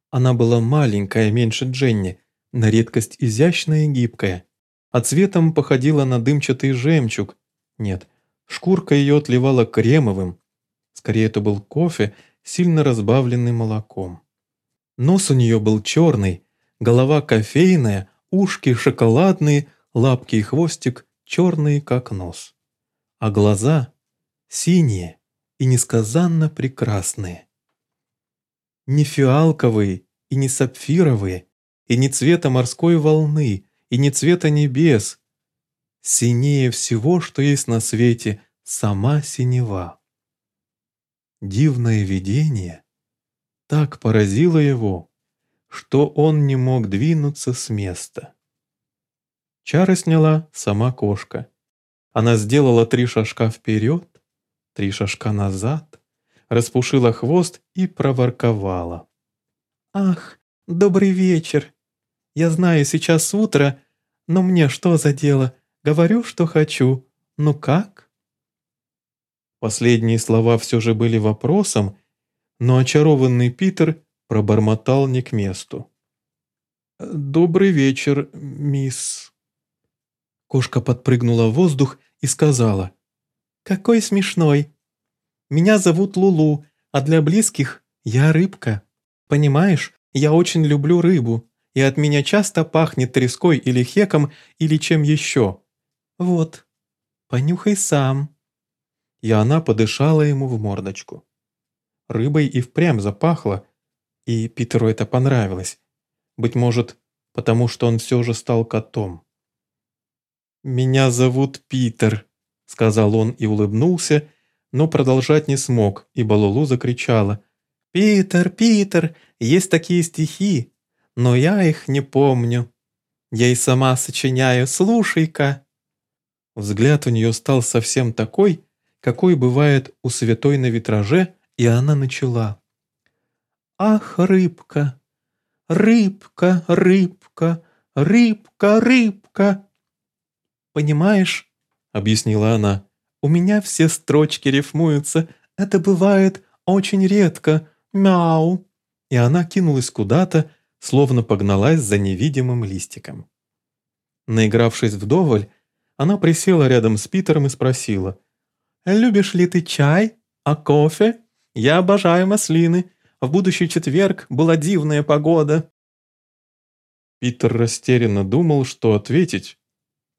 Она была маленькая, меньше Дженни, на редкость изящная и гибкая, а цветом походила на дымчатый жемчуг. Нет, Шкурка ее отливала кремовым. Скорее, это был кофе, сильно разбавленный молоком. Нос у нее был черный, голова кофейная, ушки шоколадные, лапки и хвостик черные, как нос. А глаза синие и несказанно прекрасные. Не фиалковые и не сапфировые, и не цвета морской волны, и не цвета небес, Синее всего, что есть на свете, сама синева. Дивное видение так поразило его, что он не мог двинуться с места. Чары сняла сама кошка. Она сделала три шажка вперед, три шажка назад, распушила хвост и проворковала. «Ах, добрый вечер! Я знаю, сейчас утро, но мне что за дело? Говорю, что хочу. Ну как?» Последние слова все же были вопросом, но очарованный Питер пробормотал не к месту. «Добрый вечер, мисс». Кошка подпрыгнула в воздух и сказала. «Какой смешной. Меня зовут Лулу, а для близких я рыбка. Понимаешь, я очень люблю рыбу, и от меня часто пахнет треской или хеком или чем еще. «Вот, понюхай сам». И она подышала ему в мордочку. Рыбой и впрямь запахло, и Питеру это понравилось. Быть может, потому что он все же стал котом. «Меня зовут Питер», — сказал он и улыбнулся, но продолжать не смог, ибо Лулу закричала. «Питер, Питер, есть такие стихи, но я их не помню. Я и сама сочиняю, слушай-ка». Взгляд у нее стал совсем такой, какой бывает у святой на витраже, и она начала. «Ах, рыбка, рыбка, рыбка, рыбка, рыбка!» «Понимаешь?» — объяснила она. «У меня все строчки рифмуются. Это бывает очень редко. Мяу!» И она кинулась куда-то, словно погналась за невидимым листиком. Наигравшись вдоволь, она присела рядом с Питером и спросила. «Любишь ли ты чай? А кофе? Я обожаю маслины. В будущий четверг была дивная погода». Питер растерянно думал, что ответить,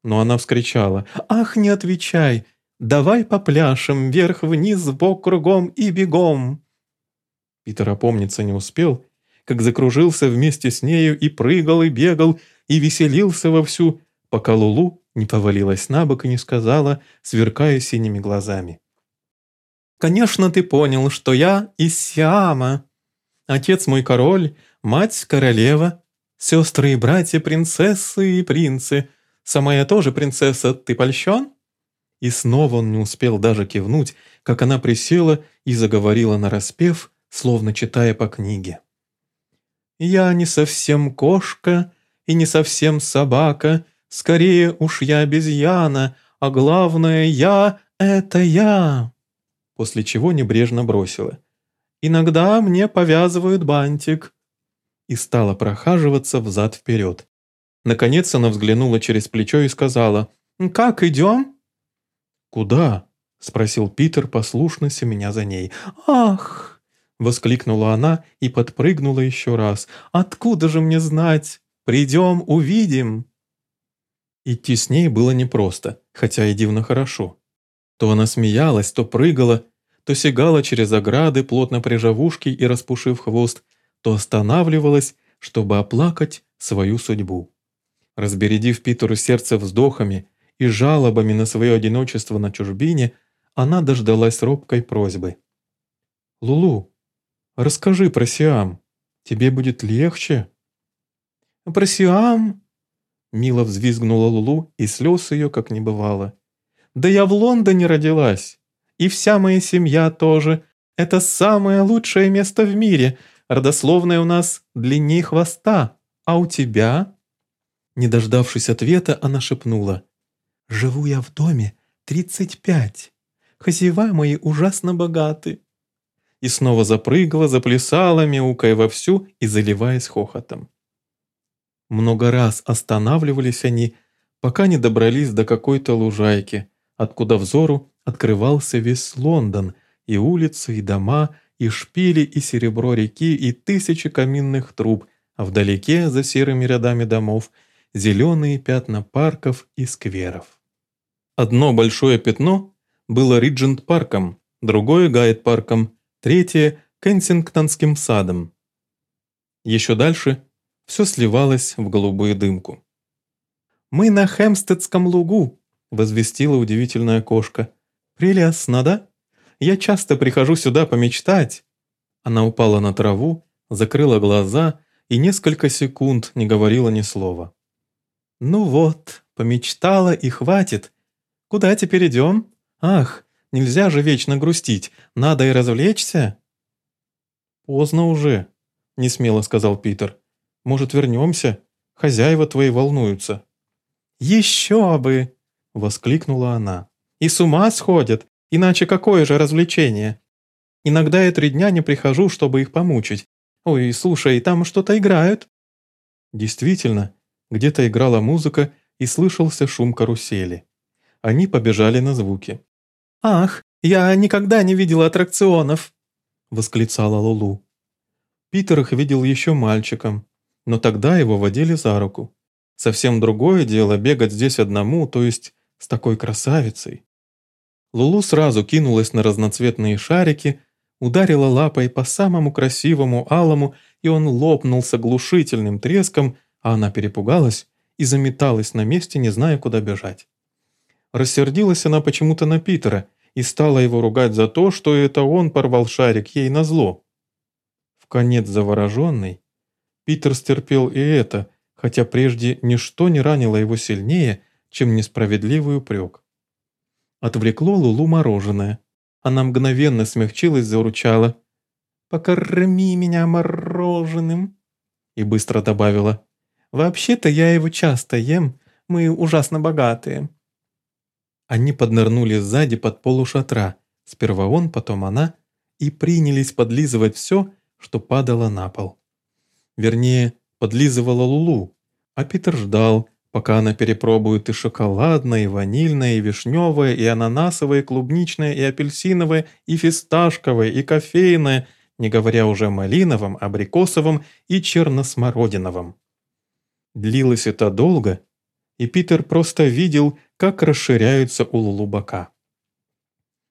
но она вскричала. «Ах, не отвечай! Давай попляшем вверх-вниз, бок кругом и бегом!» Питер опомниться не успел, как закружился вместе с нею и прыгал, и бегал, и веселился вовсю, пока Лулу не повалилась на бок и не сказала, сверкая синими глазами. Конечно, ты понял, что я из Сиама. Отец мой король, мать королева, сестры и братья принцессы и принцы. Сама я тоже принцесса, ты польщен?» И снова он не успел даже кивнуть, как она присела и заговорила нараспев, словно читая по книге. «Я не совсем кошка и не совсем собака, скорее уж я обезьяна, а главное, я — это я!» После чего небрежно бросила. «Иногда мне повязывают бантик». И стала прохаживаться взад-вперед. Наконец она взглянула через плечо и сказала, «Как, идем?» «Куда?» — спросил Питер, послушно меня за ней. «Ах!» — воскликнула она и подпрыгнула еще раз. «Откуда же мне знать? Придем, увидим!» Идти с ней было непросто, хотя и дивно хорошо. То она смеялась, то прыгала, то сигала через ограды, плотно прижав ушки и распушив хвост, то останавливалась, чтобы оплакать свою судьбу. Разбередив Питеру сердце вздохами и жалобами на свое одиночество на чужбине, она дождалась робкой просьбы. «Лулу, расскажи про Сиам, тебе будет легче». «Про Сиам?» Мило взвизгнула Лулу, и слез ее как не бывало. «Да я в Лондоне родилась, и вся моя семья тоже. Это самое лучшее место в мире, родословное у нас длиннее хвоста, а у тебя?» Не дождавшись ответа, она шепнула. «Живу я в доме тридцать пять. Хозяева мои ужасно богаты». И снова запрыгала, заплясала, мяукая вовсю и заливаясь хохотом. Много раз останавливались они, пока не добрались до какой-то лужайки, откуда взору открывался весь Лондон, и улицы, и дома, и шпили, и серебро реки, и тысячи каминных труб, а вдалеке, за серыми рядами домов, зеленые пятна парков и скверов. Одно большое пятно было Риджент-парком, другое — Гайд-парком, третье — Кенсингтонским садом. Еще дальше все сливалось в голубую дымку. «Мы на Хемстедском лугу», — возвестила удивительная кошка. «Прелестно, да? Я часто прихожу сюда помечтать». Она упала на траву, закрыла глаза и несколько секунд не говорила ни слова. «Ну вот, помечтала и хватит. Куда теперь идем? Ах, нельзя же вечно грустить, надо и развлечься». «Поздно уже», — несмело сказал Питер. «Может, вернемся? Хозяева твои волнуются». «Еще бы!» — воскликнула она. «И с ума сходят, иначе какое же развлечение? Иногда я три дня не прихожу, чтобы их помучить. Ой, слушай, там что-то играют». Действительно, где-то играла музыка и слышался шум карусели. Они побежали на звуки. «Ах, я никогда не видела аттракционов!» — восклицала Лулу. Питер их видел еще мальчиком, но тогда его водили за руку. Совсем другое дело бегать здесь одному, то есть с такой красавицей. Лулу сразу кинулась на разноцветные шарики, ударила лапой по самому красивому алому, и он лопнул с оглушительным треском, а она перепугалась и заметалась на месте, не зная, куда бежать. Рассердилась она почему-то на Питера и стала его ругать за то, что это он порвал шарик ей на зло. В конец завороженный, Питер стерпел и это, хотя прежде ничто не ранило его сильнее, чем несправедливый упрек. Отвлекло Лулу мороженое. Она мгновенно смягчилась, заручала. «Покорми меня мороженым!» И быстро добавила. Вообще-то я его часто ем, мы ужасно богатые». Они поднырнули сзади под полу шатра, сперва он, потом она, и принялись подлизывать все, что падало на пол. Вернее, подлизывала Лулу, а Питер ждал, пока она перепробует и шоколадное, и ванильное, и вишневое, и ананасовое, и клубничное, и апельсиновое, и фисташковое, и кофейное, не говоря уже о малиновом, абрикосовом и черносмородиновом. Длилось это долго, и Питер просто видел, как расширяются у Лулу бока.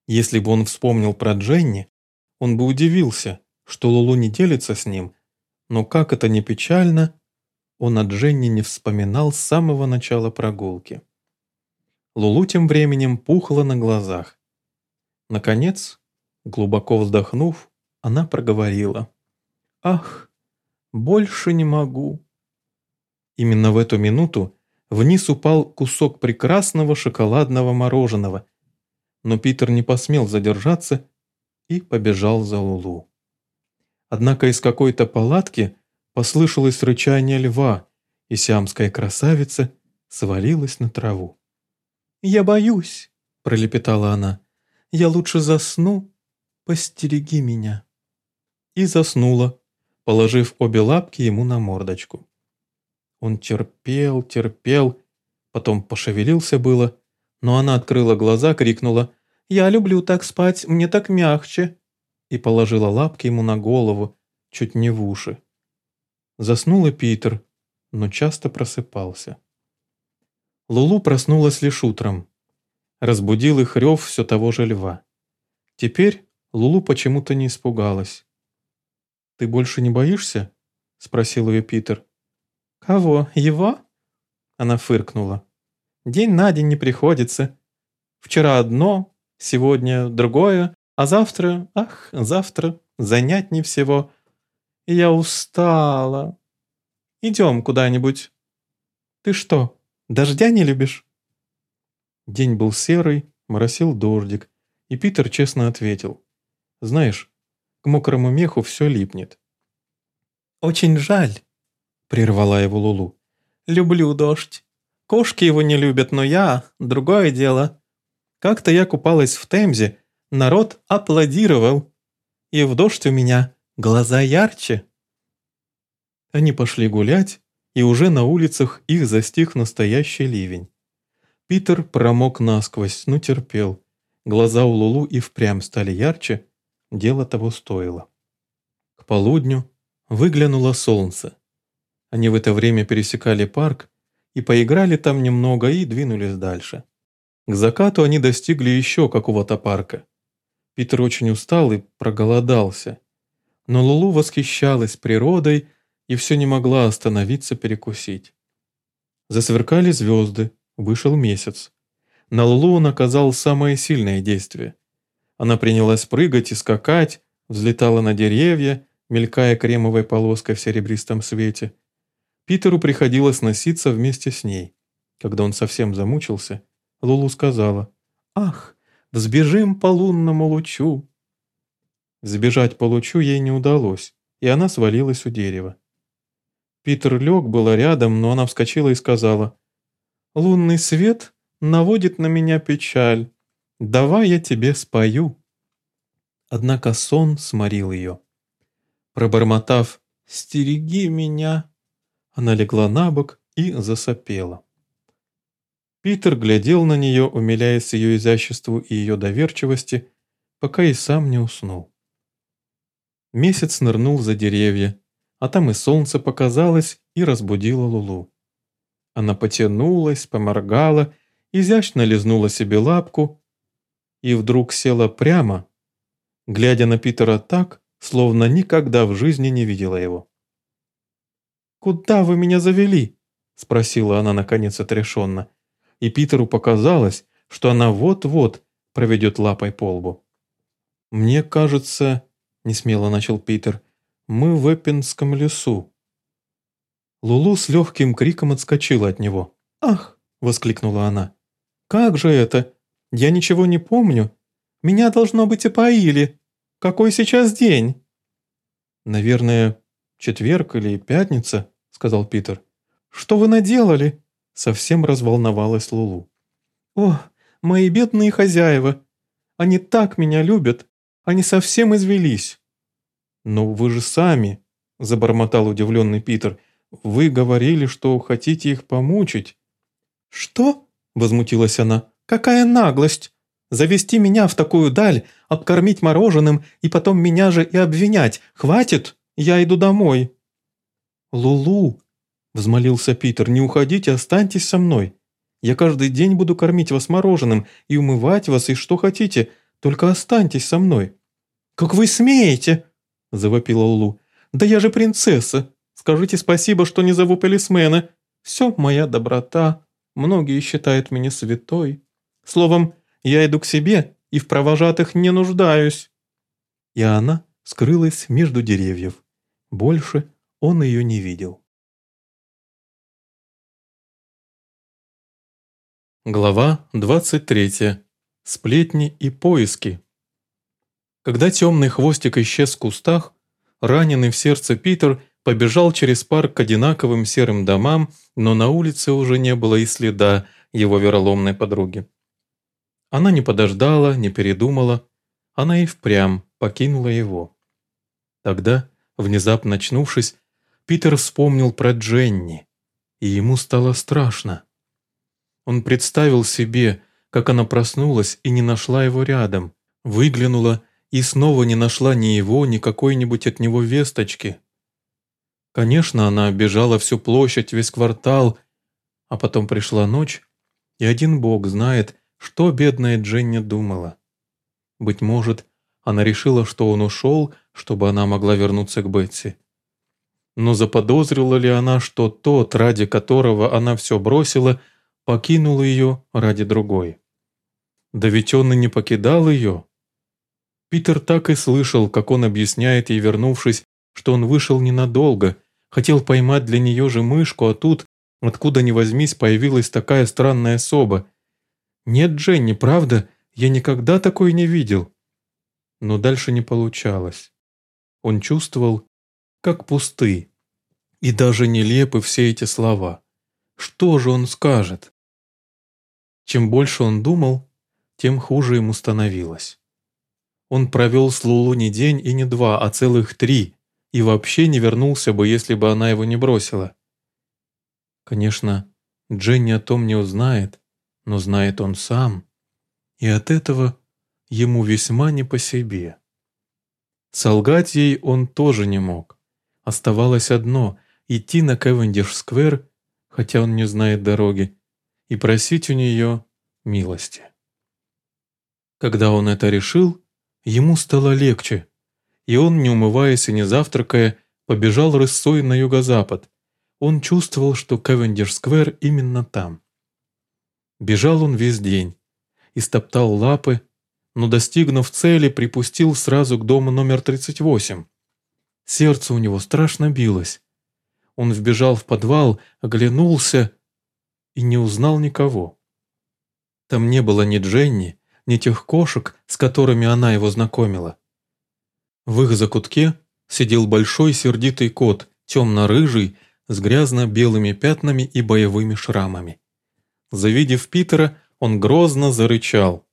Если бы он вспомнил про Дженни, он бы удивился, что Лулу не делится с ним, но как это не печально, он о Дженни не вспоминал с самого начала прогулки. Лулу тем временем пухла на глазах. Наконец, Глубоко вздохнув, она проговорила. «Ах, больше не могу». Именно в эту минуту вниз упал кусок прекрасного шоколадного мороженого, но Питер не посмел задержаться и побежал за Лулу. Однако из какой-то палатки послышалось рычание льва, и сиамская красавица свалилась на траву. «Я боюсь», — пролепетала она. «Я лучше засну. Постереги меня». И заснула, положив обе лапки ему на мордочку. Он терпел, терпел, потом пошевелился было, но она открыла глаза, крикнула «Я люблю так спать, мне так мягче!» И положила лапки ему на голову, чуть не в уши. Заснул и Питер, но часто просыпался. Лулу проснулась лишь утром. Разбудил их рев все того же льва. Теперь Лулу почему-то не испугалась. «Ты больше не боишься?» — спросил ее Питер. «Кого? Его?» Она фыркнула. «День на день не приходится. Вчера одно, сегодня другое, а завтра, ах, завтра занять не всего. Я устала. Идем куда-нибудь. Ты что, дождя не любишь?» День был серый, моросил дождик, и Питер честно ответил. «Знаешь, к мокрому меху все липнет». «Очень жаль», — прервала его Лулу. «Люблю дождь. Кошки его не любят, но я — другое дело. Как-то я купалась в Темзе, народ аплодировал. И в дождь у меня глаза ярче». Они пошли гулять, и уже на улицах их застиг настоящий ливень. Питер промок насквозь, но терпел. Глаза у Лулу и впрямь стали ярче, дело того стоило. К полудню выглянуло солнце. Они в это время пересекали парк и поиграли там немного и двинулись дальше. К закату они достигли еще какого-то парка. Питер очень устал и проголодался. Но Лулу восхищалась природой и все не могла остановиться перекусить. Засверкали звезды, вышел месяц. На Лулу он оказал самое сильное действие. Она принялась прыгать и скакать, взлетала на деревья, мелькая кремовой полоской в серебристом свете. Питеру приходилось носиться вместе с ней. Когда он совсем замучился, Лулу сказала «Ах, взбежим по лунному лучу». Сбежать по лучу ей не удалось, и она свалилась у дерева. Питер лег было рядом, но она вскочила и сказала «Лунный свет наводит на меня печаль. Давай я тебе спою». Однако сон сморил ее. Пробормотав «Стереги меня», она легла на бок и засопела. Питер глядел на нее, умиляясь ее изяществу и ее доверчивости, пока и сам не уснул. Месяц нырнул за деревья, а там и солнце показалось и разбудило Лулу. Она потянулась, поморгала, изящно лизнула себе лапку и вдруг села прямо, глядя на Питера так, словно никогда в жизни не видела его. «Куда вы меня завели?» — спросила она наконец отрешенно, и Питеру показалось, что она вот-вот проведет лапой по лбу. «Мне кажется...» — несмело начал Питер. «Мы в Эппинском лесу». Лулу с легким криком отскочила от него. «Ах!» — воскликнула она. «Как же это? Я ничего не помню. Меня, должно быть, и поили. Какой сейчас день?» «Наверное, четверг или пятница», — сказал Питер. «Что вы наделали?» — совсем разволновалась Лулу. «О, мои бедные хозяева! Они так меня любят! Они совсем извелись!» «Но вы же сами!» — забормотал удивленный Питер. «Вы говорили, что хотите их помучить». «Что?» — возмутилась она. «Какая наглость! Завести меня в такую даль, обкормить мороженым и потом меня же и обвинять. Хватит, я иду домой». «Лулу», — взмолился Питер, — «не уходите, останьтесь со мной. Я каждый день буду кормить вас мороженым и умывать вас, и что хотите, только останьтесь со мной». «Как вы смеете?» — завопила Лулу. «Да я же принцесса. Скажите спасибо, что не зову полисмена. Все моя доброта. Многие считают меня святой. Словом, я иду к себе и в провожатых не нуждаюсь». и она скрылась между деревьев. Больше он ее не видел. Глава 23. Сплетни и поиски. Когда темный хвостик исчез в кустах, раненый в сердце Питер побежал через парк к одинаковым серым домам, но на улице уже не было и следа его вероломной подруги. Она не подождала, не передумала, она и впрямь покинула его. Тогда, внезапно очнувшись, Питер вспомнил про Дженни, и ему стало страшно. Он представил себе, как она проснулась и не нашла его рядом, выглянула и снова не нашла ни его, ни какой-нибудь от него весточки. Конечно, она оббежала всю площадь, весь квартал, а потом пришла ночь, и один бог знает, что бедная Дженни думала. Быть может, она решила, что он ушел, чтобы она могла вернуться к Бетси. Но заподозрила ли она, что тот, ради которого она все бросила, покинул ее ради другой? Да ведь он и не покидал ее. Питер так и слышал, как он объясняет ей, вернувшись, что он вышел ненадолго, хотел поймать для нее же мышку, а тут, откуда ни возьмись, появилась такая странная особа. «Нет, Дженни, правда, я никогда такой не видел». Но дальше не получалось. Он чувствовал, как пусты. И даже нелепы все эти слова. Что же он скажет? Чем больше он думал, тем хуже ему становилось. Он провел с Лулу не день и не два, а целых три, и вообще не вернулся бы, если бы она его не бросила. Конечно, Дженни о том не узнает, но знает он сам, и от этого ему весьма не по себе. Солгать ей он тоже не мог. Оставалось одно — идти на Кевендиш-сквер, хотя он не знает дороги, и просить у нее милости. Когда он это решил, ему стало легче, и он, не умываясь и не завтракая, побежал рысой на юго-запад. Он чувствовал, что Кевендиш-сквер именно там. Бежал он весь день, истоптал лапы, но, достигнув цели, припустил сразу к дому номер 38. Сердце у него страшно билось. Он вбежал в подвал, оглянулся и не узнал никого. Там не было ни Дженни, ни тех кошек, с которыми она его знакомила. В их закутке сидел большой сердитый кот, темно-рыжий, с грязно-белыми пятнами и боевыми шрамами. Завидев Питера, он грозно зарычал.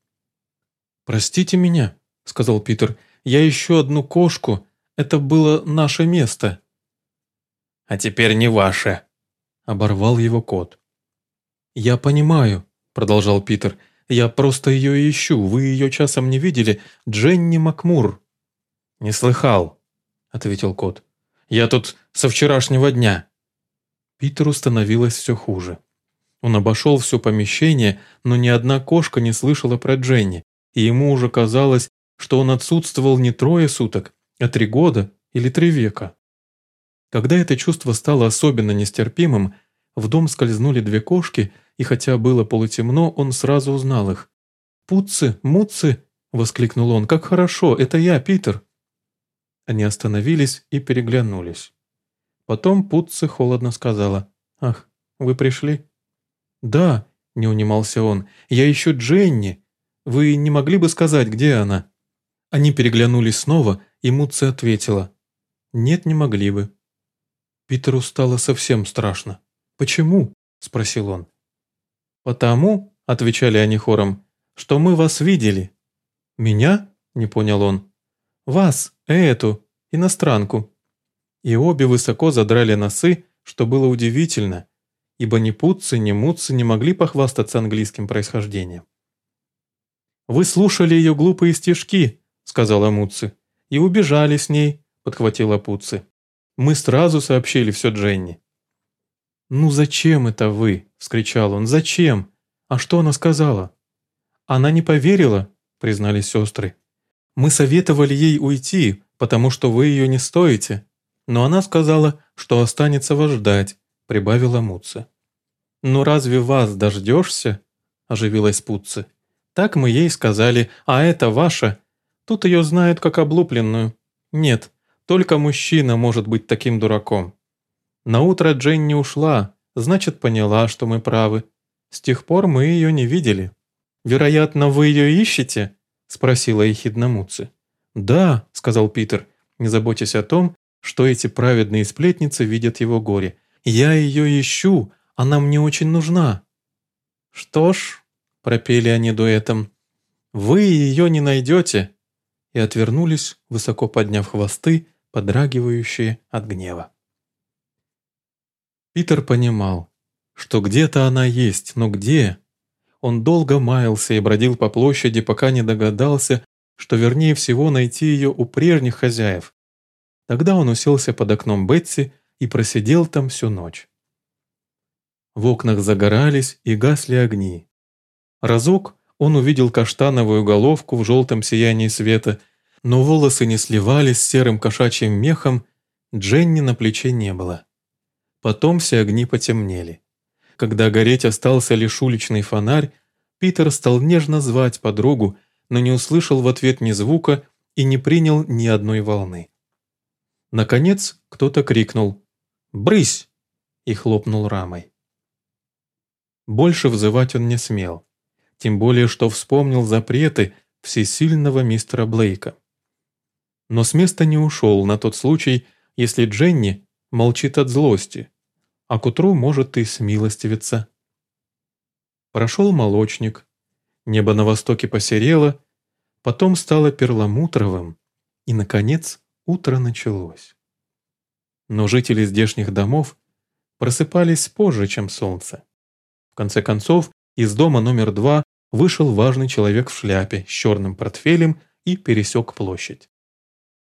«Простите меня», — сказал Питер, — «я ищу одну кошку. Это было наше место». «А теперь не ваше», — оборвал его кот. «Я понимаю», — продолжал Питер, — «я просто ее ищу. Вы ее часом не видели? Дженни Макмур». «Не слыхал», — ответил кот. «Я тут со вчерашнего дня». Питеру становилось все хуже. Он обошел все помещение, но ни одна кошка не слышала про Дженни и ему уже казалось, что он отсутствовал не трое суток, а три года или три века. Когда это чувство стало особенно нестерпимым, в дом скользнули две кошки, и хотя было полутемно, он сразу узнал их. «Путцы, мутцы!» — воскликнул он. «Как хорошо! Это я, Питер!» Они остановились и переглянулись. Потом Путцы холодно сказала. «Ах, вы пришли?» «Да», — не унимался он, — «я ищу Дженни. Вы не могли бы сказать, где она?» Они переглянулись снова, и Мутца ответила. «Нет, не могли бы». Питеру стало совсем страшно. «Почему?» – спросил он. «Потому», – отвечали они хором, – «что мы вас видели». «Меня?» – не понял он. «Вас, эту, иностранку». И обе высоко задрали носы, что было удивительно, ибо ни Путцы, ни Мутцы не могли похвастаться английским происхождением. «Вы слушали ее глупые стишки», — сказала Муцци. «И убежали с ней», — подхватила Пуцци. «Мы сразу сообщили все Дженни». «Ну зачем это вы?» — вскричал он. «Зачем? А что она сказала?» «Она не поверила», — признались сестры. «Мы советовали ей уйти, потому что вы ее не стоите. Но она сказала, что останется вас ждать», — прибавила Муцци. «Ну разве вас дождешься?» — оживилась Пуцци. Так мы ей сказали, а это ваша. Тут ее знают как облупленную. Нет, только мужчина может быть таким дураком. На утро Дженни ушла, значит, поняла, что мы правы. С тех пор мы ее не видели. Вероятно, вы ее ищете?» – спросила ехидна Муци. «Да», – сказал Питер, не заботясь о том, что эти праведные сплетницы видят его горе. «Я ее ищу, она мне очень нужна». «Что ж», – пропели они дуэтом, – «вы ее не найдете», и отвернулись, высоко подняв хвосты, подрагивающие от гнева. Питер понимал, что где-то она есть, но где? Он долго маялся и бродил по площади, пока не догадался, что вернее всего найти ее у прежних хозяев. Тогда он уселся под окном Бетси и просидел там всю ночь. В окнах загорались и гасли огни. Разок он увидел каштановую головку в желтом сиянии света, но волосы не сливались с серым кошачьим мехом, Дженни на плече не было. Потом все огни потемнели. Когда гореть остался лишь уличный фонарь, Питер стал нежно звать подругу, но не услышал в ответ ни звука и не принял ни одной волны. Наконец кто-то крикнул «Брысь!» и хлопнул рамой. Больше взывать он не смел, тем более что вспомнил запреты всесильного мистера Блейка. Но с места не ушел на тот случай, если Дженни молчит от злости, а к утру может и смилостивиться. Прошел молочник, небо на востоке посерело, потом стало перламутровым, и, наконец, утро началось. Но жители здешних домов просыпались позже, чем солнце. В конце концов, из дома номер два вышел важный человек в шляпе с черным портфелем и пересек площадь.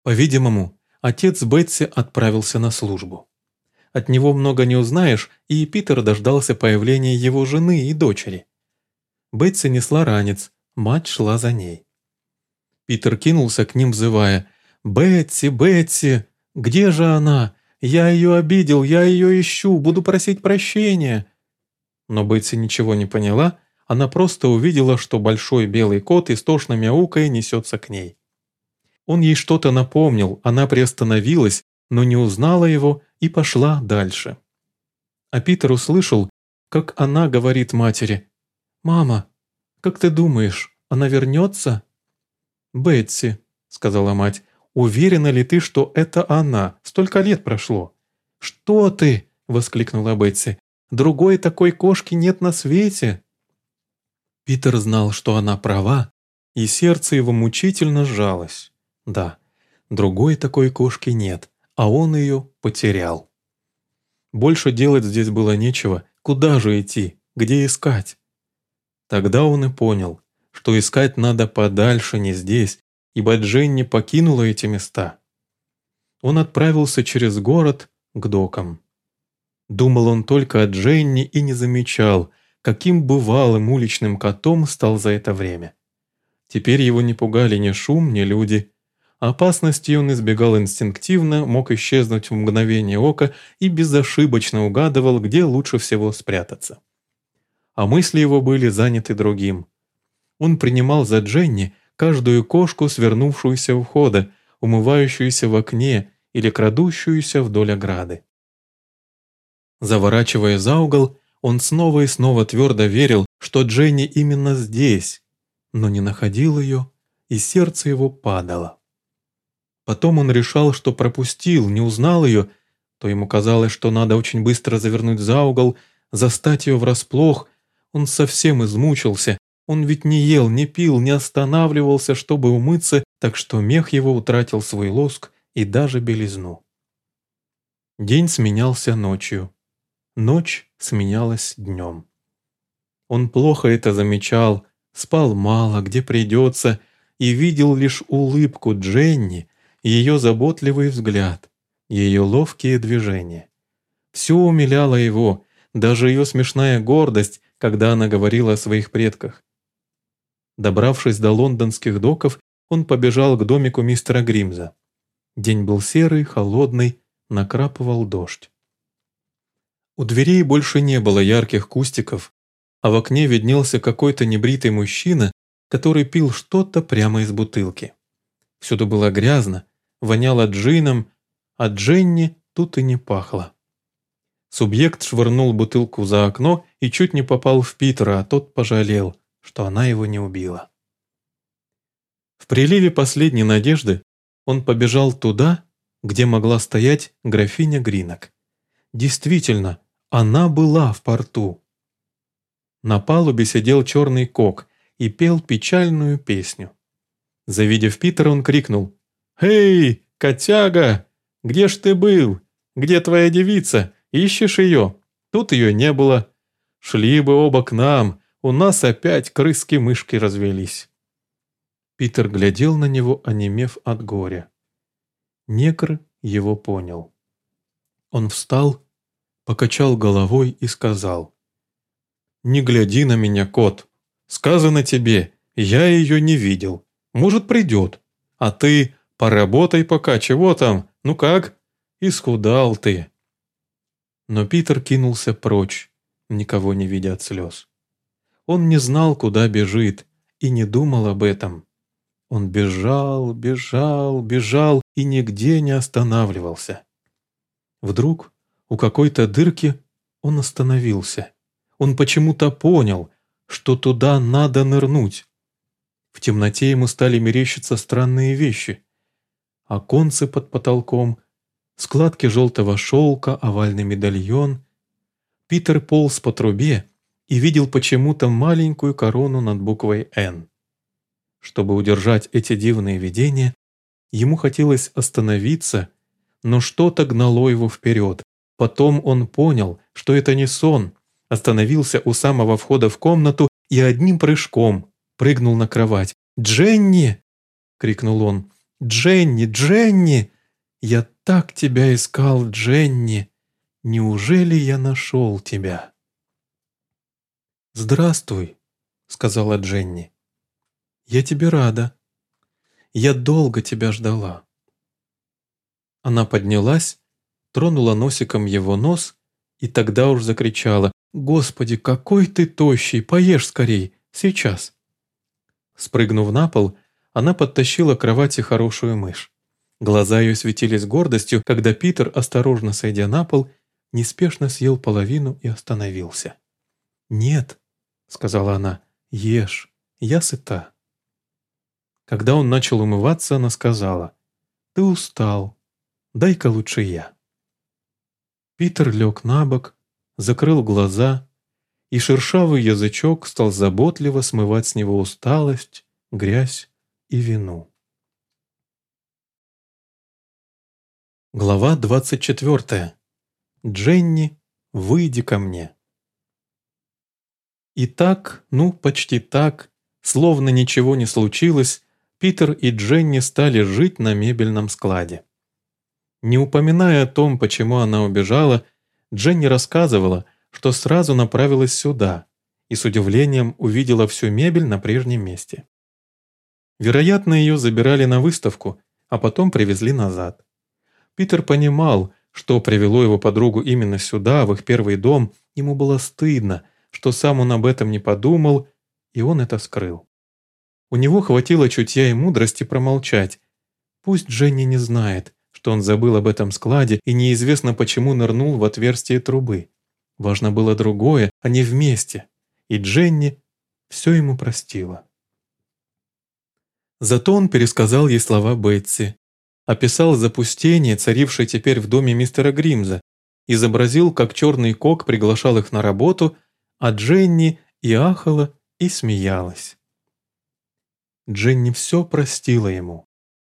По-видимому, отец Бетси отправился на службу. От него много не узнаешь, и Питер дождался появления его жены и дочери. Бетси несла ранец, мать шла за ней. Питер кинулся к ним, взывая «Бетси, Бетси, где же она? Я ее обидел, я ее ищу, буду просить прощения». Но Бетси ничего не поняла, она просто увидела, что большой белый кот истошно мяукая несется к ней. Он ей что-то напомнил, она приостановилась, но не узнала его и пошла дальше. А Питер услышал, как она говорит матери, «Мама, как ты думаешь, она вернется?» «Бетси», — сказала мать, «уверена ли ты, что это она? Столько лет прошло». «Что ты?» — воскликнула Бетси. «Другой такой кошки нет на свете». Питер знал, что она права, и сердце его мучительно сжалось. Да, другой такой кошки нет, а он ее потерял. Больше делать здесь было нечего, куда же идти, где искать? Тогда он и понял, что искать надо подальше, не здесь, ибо Дженни покинула эти места. Он отправился через город к докам. Думал он только о Дженни и не замечал, каким бывалым уличным котом стал за это время. Теперь его не пугали ни шум, ни люди, Опасности он избегал инстинктивно, мог исчезнуть в мгновение ока и безошибочно угадывал, где лучше всего спрятаться. А мысли его были заняты другим. Он принимал за Дженни каждую кошку, свернувшуюся у входа, умывающуюся в окне или крадущуюся вдоль ограды. Заворачивая за угол, он снова и снова твердо верил, что Дженни именно здесь, но не находил ее, и сердце его падало. Потом он решал, что пропустил, не узнал ее, то ему казалось, что надо очень быстро завернуть за угол, застать ее врасплох. Он совсем измучился, он ведь не ел, не пил, не останавливался, чтобы умыться, так что мех его утратил свой лоск и даже белизну. День сменялся ночью. Ночь сменялась днем. Он плохо это замечал, спал мало, где придется, и видел лишь улыбку Дженни, ее заботливый взгляд, ее ловкие движения. Все умиляло его, даже ее смешная гордость, когда она говорила о своих предках. Добравшись до лондонских доков, он побежал к домику мистера Гримза. День был серый, холодный, накрапывал дождь. У дверей больше не было ярких кустиков, а в окне виднелся какой-то небритый мужчина, который пил что-то прямо из бутылки. Всюду было грязно, воняло джином, а Дженни тут и не пахло. Субъект швырнул бутылку за окно и чуть не попал в Питера, а тот пожалел, что она его не убила. В приливе последней надежды он побежал туда, где могла стоять графиня Гринок. Действительно, она была в порту. На палубе сидел черный кок и пел печальную песню. Завидев Питера, он крикнул «Эй, котяга, где ж ты был? Где твоя девица? Ищешь ее? Тут ее не было. Шли бы оба к нам, у нас опять крыски-мышки развелись». Питер глядел на него, онемев от горя. Некр его понял. Он встал, покачал головой и сказал. «Не гляди на меня, кот. Сказано тебе, я ее не видел. Может, придет. А ты поработай пока, чего там? Ну как? Исхудал ты». Но Питер кинулся прочь, никого не видя от слез. Он не знал, куда бежит, и не думал об этом. Он бежал, бежал, бежал и нигде не останавливался. Вдруг у какой-то дырки он остановился. Он почему-то понял, что туда надо нырнуть. В темноте ему стали мерещиться странные вещи. Оконцы под потолком, складки желтого шелка, овальный медальон. Питер полз по трубе и видел почему-то маленькую корону над буквой «Н». Чтобы удержать эти дивные видения, ему хотелось остановиться, но что-то гнало его вперед. Потом он понял, что это не сон, остановился у самого входа в комнату и одним прыжком прыгнул на кровать. «Дженни!» — крикнул он. «Дженни! Дженни! Я так тебя искал, Дженни! Неужели я нашел тебя?» «Здравствуй», — сказала Дженни. «Я тебе рада. Я долго тебя ждала». Она поднялась, тронула носиком его нос и тогда уж закричала «Господи, какой ты тощий! Поешь скорей! Сейчас!» Спрыгнув на пол, она подтащила к кровати хорошую мышь. Глаза ее светились гордостью, когда Питер, осторожно сойдя на пол, неспешно съел половину и остановился. «Нет», — сказала она, — «ешь, я сыта». Когда он начал умываться, она сказала, «Ты устал, дай-ка лучше я». Питер лег на бок, закрыл глаза, и шершавый язычок стал заботливо смывать с него усталость, грязь и вину. Глава 24. Дженни, выйди ко мне. И так, ну, почти так, словно ничего не случилось, Питер и Дженни стали жить на мебельном складе. Не упоминая о том, почему она убежала, Дженни рассказывала, что сразу направилась сюда и с удивлением увидела всю мебель на прежнем месте. Вероятно, ее забирали на выставку, а потом привезли назад. Питер понимал, что привело его подругу именно сюда, в их первый дом, ему было стыдно, что сам он об этом не подумал, и он это скрыл. У него хватило чутья и мудрости промолчать. Пусть Дженни не знает, что он забыл об этом складе и неизвестно почему нырнул в отверстие трубы. Важно было другое, а не вместе. И Дженни все ему простила. Зато он пересказал ей слова Бетси, описал запустение, царившее теперь в доме мистера Гримза, изобразил, как черный кок приглашал их на работу, а Дженни и ахала, и смеялась. Дженни все простила ему.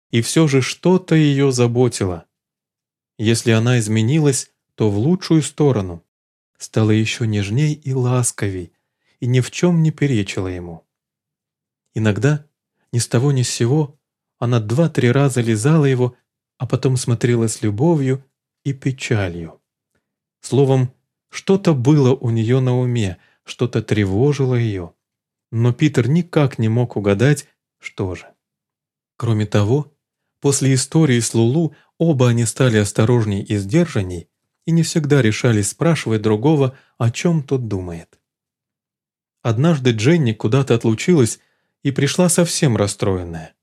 И все же что-то ее заботило. Если она изменилась, то в лучшую сторону. Стала еще нежней и ласковей, и ни в чем не перечила ему. Иногда, ни с того ни с сего, она два-три раза лизала его, а потом смотрела с любовью и печалью. Словом, что-то было у нее на уме, что-то тревожило ее. Но Питер никак не мог угадать, что же? Кроме того, после истории с Лулу оба они стали осторожней и сдержанней и не всегда решались спрашивать другого, о чем тот думает. Однажды Дженни куда-то отлучилась и пришла совсем расстроенная.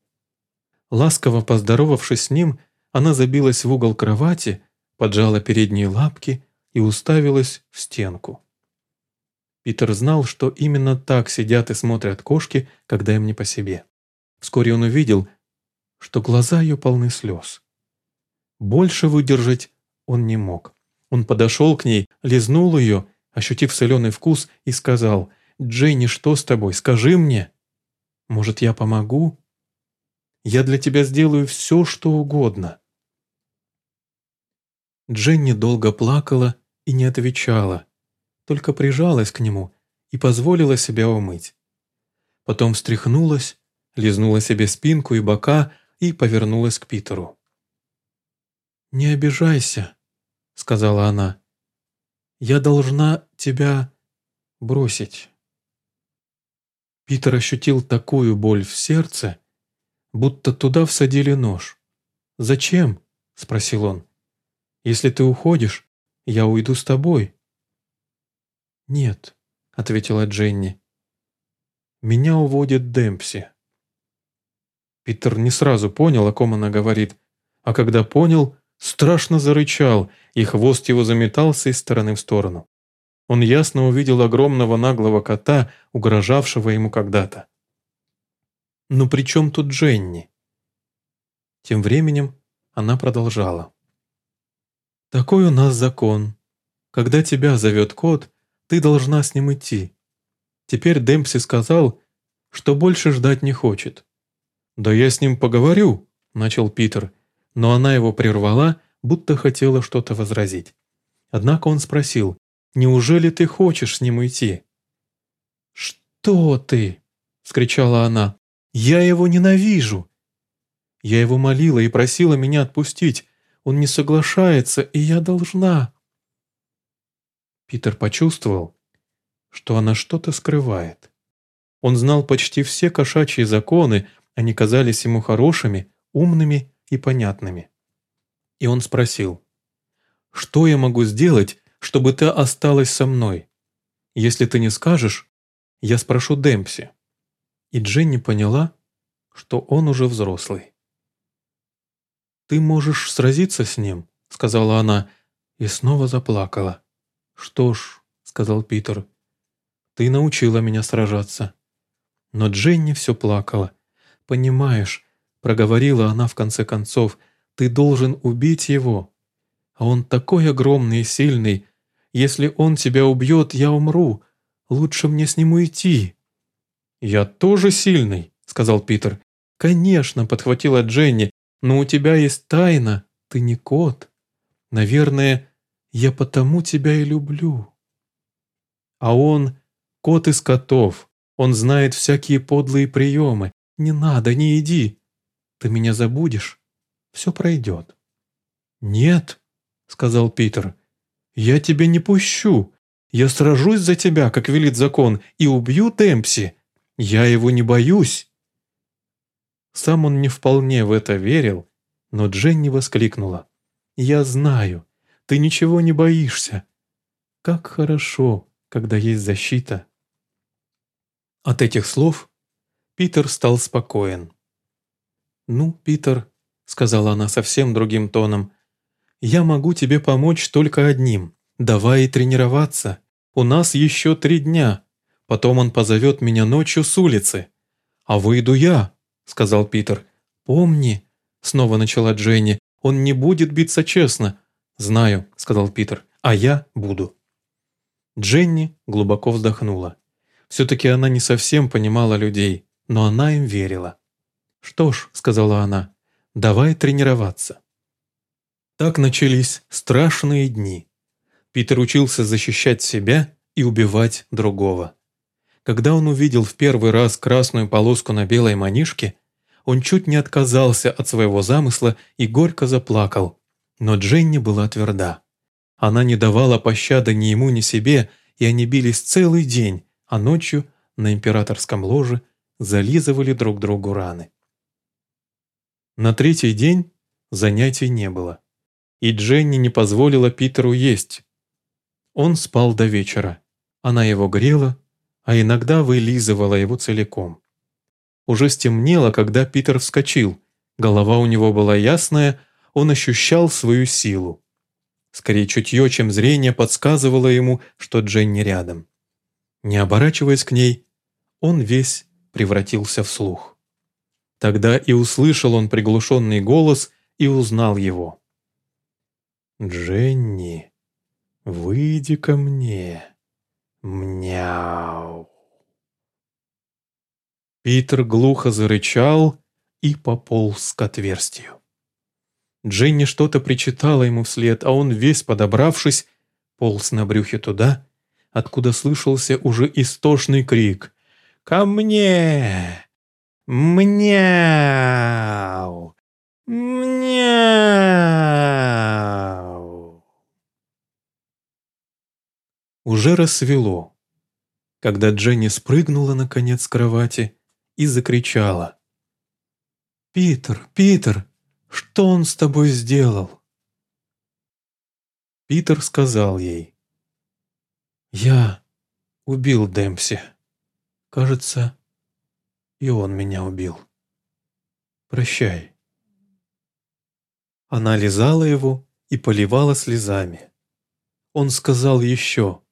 Ласково поздоровавшись с ним, она забилась в угол кровати, поджала передние лапки и уставилась в стенку. Питер знал, что именно так сидят и смотрят кошки, когда им не по себе. Вскоре он увидел, что глаза ее полны слез. Больше выдержать он не мог. Он подошел к ней, лизнул ее, ощутив соленый вкус, и сказал, «Дженни, что с тобой? Скажи мне. Может, я помогу? Я для тебя сделаю все, что угодно». Дженни долго плакала и не отвечала, только прижалась к нему и позволила себя умыть. Потом встряхнулась, лизнула себе спинку и бока и повернулась к Питеру. «Не обижайся», — сказала она. «Я должна тебя бросить». Питер ощутил такую боль в сердце, будто туда всадили нож. «Зачем?» — спросил он. «Если ты уходишь, я уйду с тобой». «Нет», — ответила Дженни. «Меня уводит Демпси». Питер не сразу понял, о ком она говорит, а когда понял, страшно зарычал, и хвост его заметался из стороны в сторону. Он ясно увидел огромного наглого кота, угрожавшего ему когда-то. «Ну при чем тут Дженни?» Тем временем она продолжала. «Такой у нас закон. Когда тебя зовет кот, ты должна с ним идти. Теперь Демпси сказал, что больше ждать не хочет. «Да я с ним поговорю», — начал Питер, но она его прервала, будто хотела что-то возразить. Однако он спросил, «Неужели ты хочешь с ним уйти?» «Что ты?» — скричала она. «Я его ненавижу!» Я его молила и просила меня отпустить. Он не соглашается, и я должна. Питер почувствовал, что она что-то скрывает. Он знал почти все кошачьи законы, они казались ему хорошими, умными и понятными. И он спросил, «Что я могу сделать, чтобы ты осталась со мной? Если ты не скажешь, я спрошу Демпси». И Дженни поняла, что он уже взрослый. «Ты можешь сразиться с ним», — сказала она, и снова заплакала. «Что ж», — сказал Питер, — «ты научила меня сражаться». Но Дженни все плакала. «Понимаешь», — проговорила она в конце концов, — «ты должен убить его. А он такой огромный и сильный. Если он тебя убьет, я умру. Лучше мне с ним уйти». «Я тоже сильный», — сказал Питер. «Конечно», — подхватила Дженни, — «но у тебя есть тайна, ты не кот. Наверное, я потому тебя и люблю». А он — кот из котов. Он знает всякие подлые приемы. Не надо, не иди. Ты меня забудешь. Все пройдет. «Нет», — сказал Питер, — «я тебя не пущу. Я сражусь за тебя, как велит закон, и убью Темпси. Я его не боюсь». Сам он не вполне в это верил, но Дженни воскликнула. «Я знаю. Ты ничего не боишься. Как хорошо, когда есть защита. От этих слов Питер стал спокоен. «Ну, Питер», — сказала она совсем другим тоном, «я могу тебе помочь только одним. Давай тренироваться. У нас еще три дня. Потом он позовет меня ночью с улицы. А выйду я», — сказал Питер. «Помни», — снова начала Дженни, «он не будет биться честно. «Знаю», — сказал Питер, — «а я буду». Дженни глубоко вздохнула. Все-таки она не совсем понимала людей, но она им верила. «Что ж», — сказала она, — «давай тренироваться». Так начались страшные дни. Питер учился защищать себя и убивать другого. Когда он увидел в первый раз красную полоску на белой манишке, он чуть не отказался от своего замысла и горько заплакал, но Дженни была тверда. Она не давала пощады ни ему, ни себе, и они бились целый день, а ночью на императорском ложе зализывали друг другу раны. На третий день занятий не было, и Дженни не позволила Питеру есть. Он спал до вечера. Она его грела, а иногда вылизывала его целиком. Уже стемнело, когда Питер вскочил. Голова у него была ясная, он ощущал свою силу. Скорее чутье, чем зрение подсказывало ему, что Дженни рядом. Не оборачиваясь к ней, он весь превратился в слух. Тогда и услышал он приглушенный голос и узнал его. «Дженни, выйди ко мне. Мяу». Питер глухо зарычал и пополз к отверстию. Дженни что-то причитала ему вслед, а он, весь подобравшись, полз на брюхе туда, откуда слышался уже истошный крик «Ко мне! Мяу! Мяу!» Уже рассвело, когда Дженни спрыгнула наконец с кровати и закричала. «Питер, Питер, что он с тобой сделал?» Питер сказал ей. «Я убил Демпси. Кажется, и он меня убил. Прощай». Она лизала его и поливала слезами. Он сказал еще.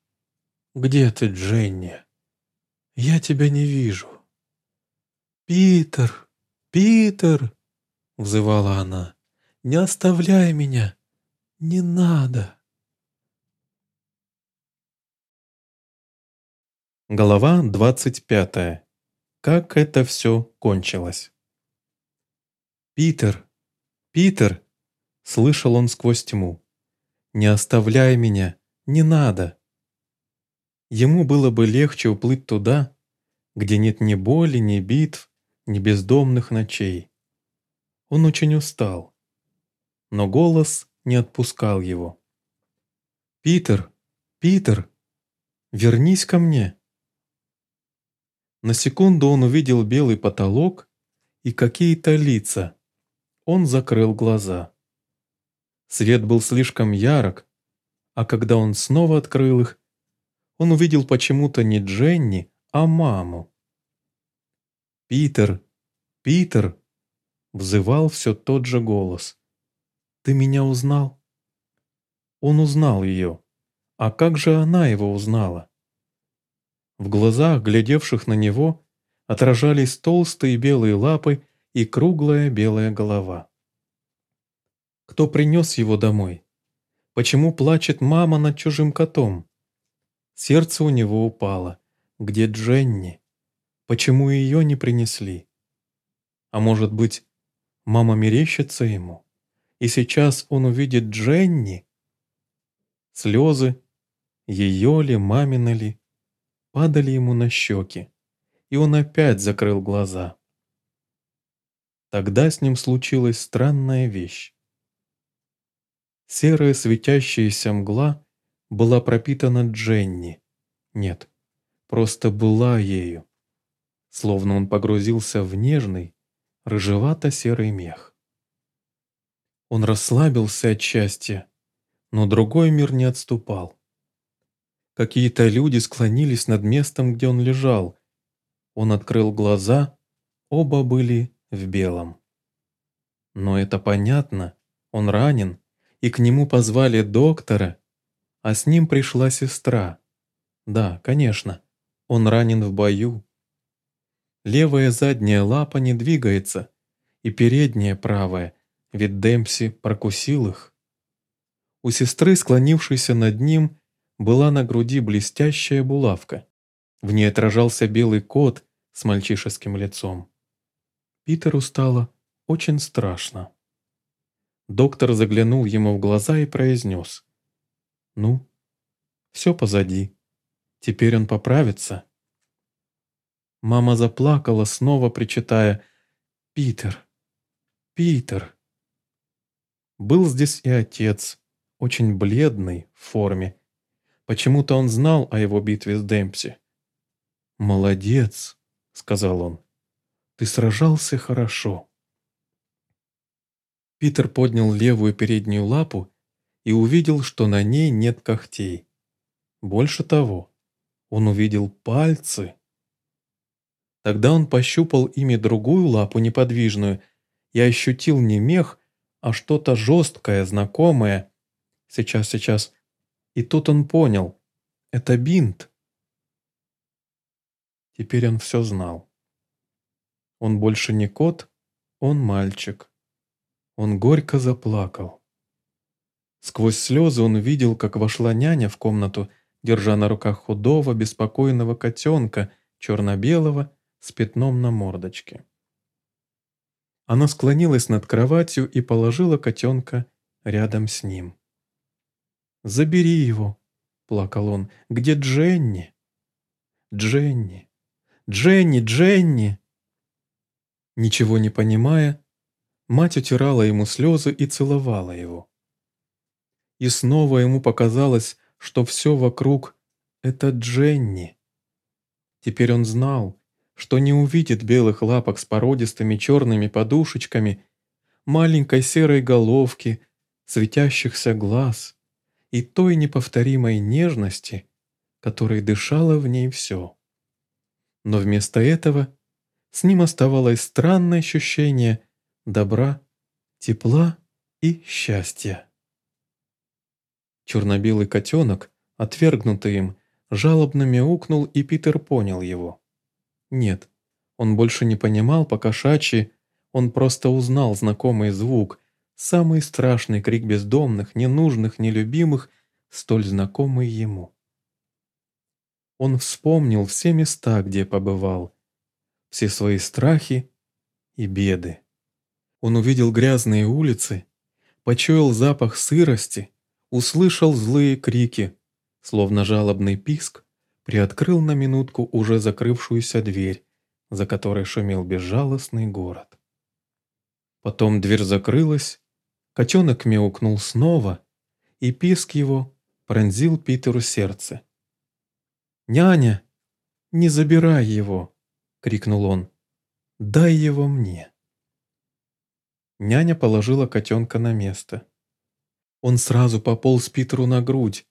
«Где ты, Дженни? Я тебя не вижу». «Питер, Питер!» — взывала она. «Не оставляй меня! Не надо!» Глава двадцать пятая. Как это все кончилось. «Питер! Питер!» — слышал он сквозь тьму. «Не оставляй меня! Не надо!» Ему было бы легче уплыть туда, где нет ни боли, ни битв, ни бездомных ночей. Он очень устал, но голос не отпускал его. «Питер! Питер! Вернись ко мне!» На секунду он увидел белый потолок и какие-то лица. Он закрыл глаза. Свет был слишком ярок, а когда он снова открыл их, он увидел почему-то не Дженни, а маму. «Питер! Питер!» — взывал все тот же голос. «Ты меня узнал?» Он узнал ее. А как же она его узнала? В глазах, глядевших на него, отражались толстые белые лапы и круглая белая голова. Кто принес его домой? Почему плачет мама над чужим котом? Сердце у него упало. Где Дженни? Почему ее не принесли? А может быть, мама мерещится ему, и сейчас он увидит Дженни? Слезы, ее ли, мамины ли, падали ему на щеки, и он опять закрыл глаза. Тогда с ним случилась странная вещь. Серая светящаяся мгла была пропитана Дженни. Нет, просто была ею словно он погрузился в нежный, рыжевато-серый мех. Он расслабился от счастья, но другой мир не отступал. Какие-то люди склонились над местом, где он лежал. Он открыл глаза, оба были в белом. Но это понятно, он ранен, и к нему позвали доктора, а с ним пришла сестра. Да, конечно, он ранен в бою, Левая задняя лапа не двигается, и передняя правая, ведь Демпси прокусил их. У сестры, склонившейся над ним, была на груди блестящая булавка. В ней отражался белый кот с мальчишеским лицом. Питеру стало очень страшно. Доктор заглянул ему в глаза и произнес. «Ну, все позади. Теперь он поправится». Мама заплакала, снова причитая «Питер! Питер!». Был здесь и отец, очень бледный, в форме. Почему-то он знал о его битве с Демпси. «Молодец», — сказал он, — «ты сражался хорошо». Питер поднял левую переднюю лапу и увидел, что на ней нет когтей. Больше того, он увидел пальцы. Тогда он пощупал ими другую лапу неподвижную Я ощутил не мех, а что-то жесткое, знакомое. Сейчас, сейчас. И тут он понял. Это бинт. Теперь он все знал. Он больше не кот, он мальчик. Он горько заплакал. Сквозь слезы он видел, как вошла няня в комнату, держа на руках худого, беспокойного котенка, черно-белого, с пятном на мордочке. Она склонилась над кроватью и положила котенка рядом с ним. «Забери его», — плакал он. «Где Дженни?» «Дженни! Дженни! Дженни!» Ничего не понимая, мать утирала ему слезы и целовала его. И снова ему показалось, что все вокруг — это Дженни. Теперь он знал, что не увидит белых лапок с породистыми черными подушечками, маленькой серой головки, светящихся глаз и той неповторимой нежности, которой дышало в ней все. Но вместо этого с ним оставалось странное ощущение добра, тепла и счастья. Черно-белый котенок, отвергнутый им, жалобно мяукнул, и Питер понял его. Нет, он больше не понимал по-кошачьи, он просто узнал знакомый звук, самый страшный крик бездомных, ненужных, нелюбимых, столь знакомый ему. Он вспомнил все места, где побывал, все свои страхи и беды. Он увидел грязные улицы, почуял запах сырости, услышал злые крики, словно жалобный писк, приоткрыл на минутку уже закрывшуюся дверь, за которой шумел безжалостный город. Потом дверь закрылась, котенок мяукнул снова, и писк его пронзил Питеру сердце. «Няня, не забирай его!» — крикнул он. «Дай его мне!» Няня положила котенка на место. Он сразу пополз Питеру на грудь,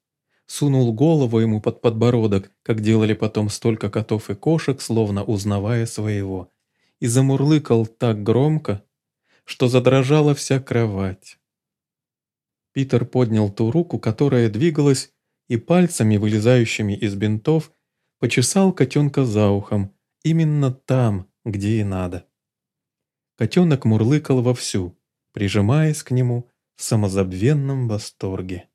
сунул голову ему под подбородок, как делали потом столько котов и кошек, словно узнавая своего, и замурлыкал так громко, что задрожала вся кровать. Питер поднял ту руку, которая двигалась, и пальцами, вылезающими из бинтов, почесал котенка за ухом, именно там, где и надо. Котенок мурлыкал вовсю, прижимаясь к нему, в самозабвенном восторге.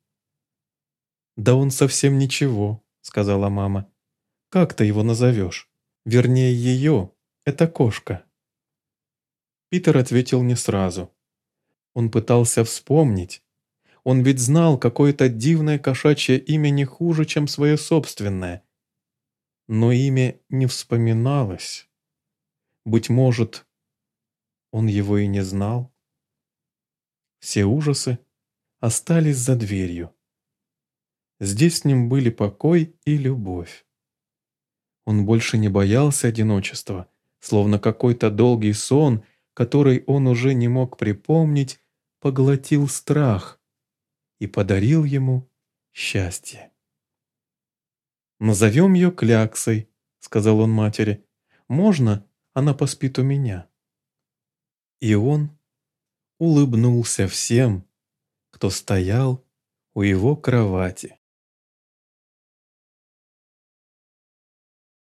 «Да он совсем ничего», — сказала мама. «Как ты его назовешь? Вернее, ее. Это кошка». Питер ответил не сразу. Он пытался вспомнить. Он ведь знал какое-то дивное кошачье имя не хуже, чем свое собственное. Но имя не вспоминалось. Быть может, он его и не знал. Все ужасы остались за дверью. Здесь с ним были покой и любовь. Он больше не боялся одиночества, словно какой-то долгий сон, который он уже не мог припомнить, поглотил страх и подарил ему счастье. «Назовем ее Кляксой», — сказал он матери. «Можно? Она поспит у меня». И он улыбнулся всем, кто стоял у его кровати.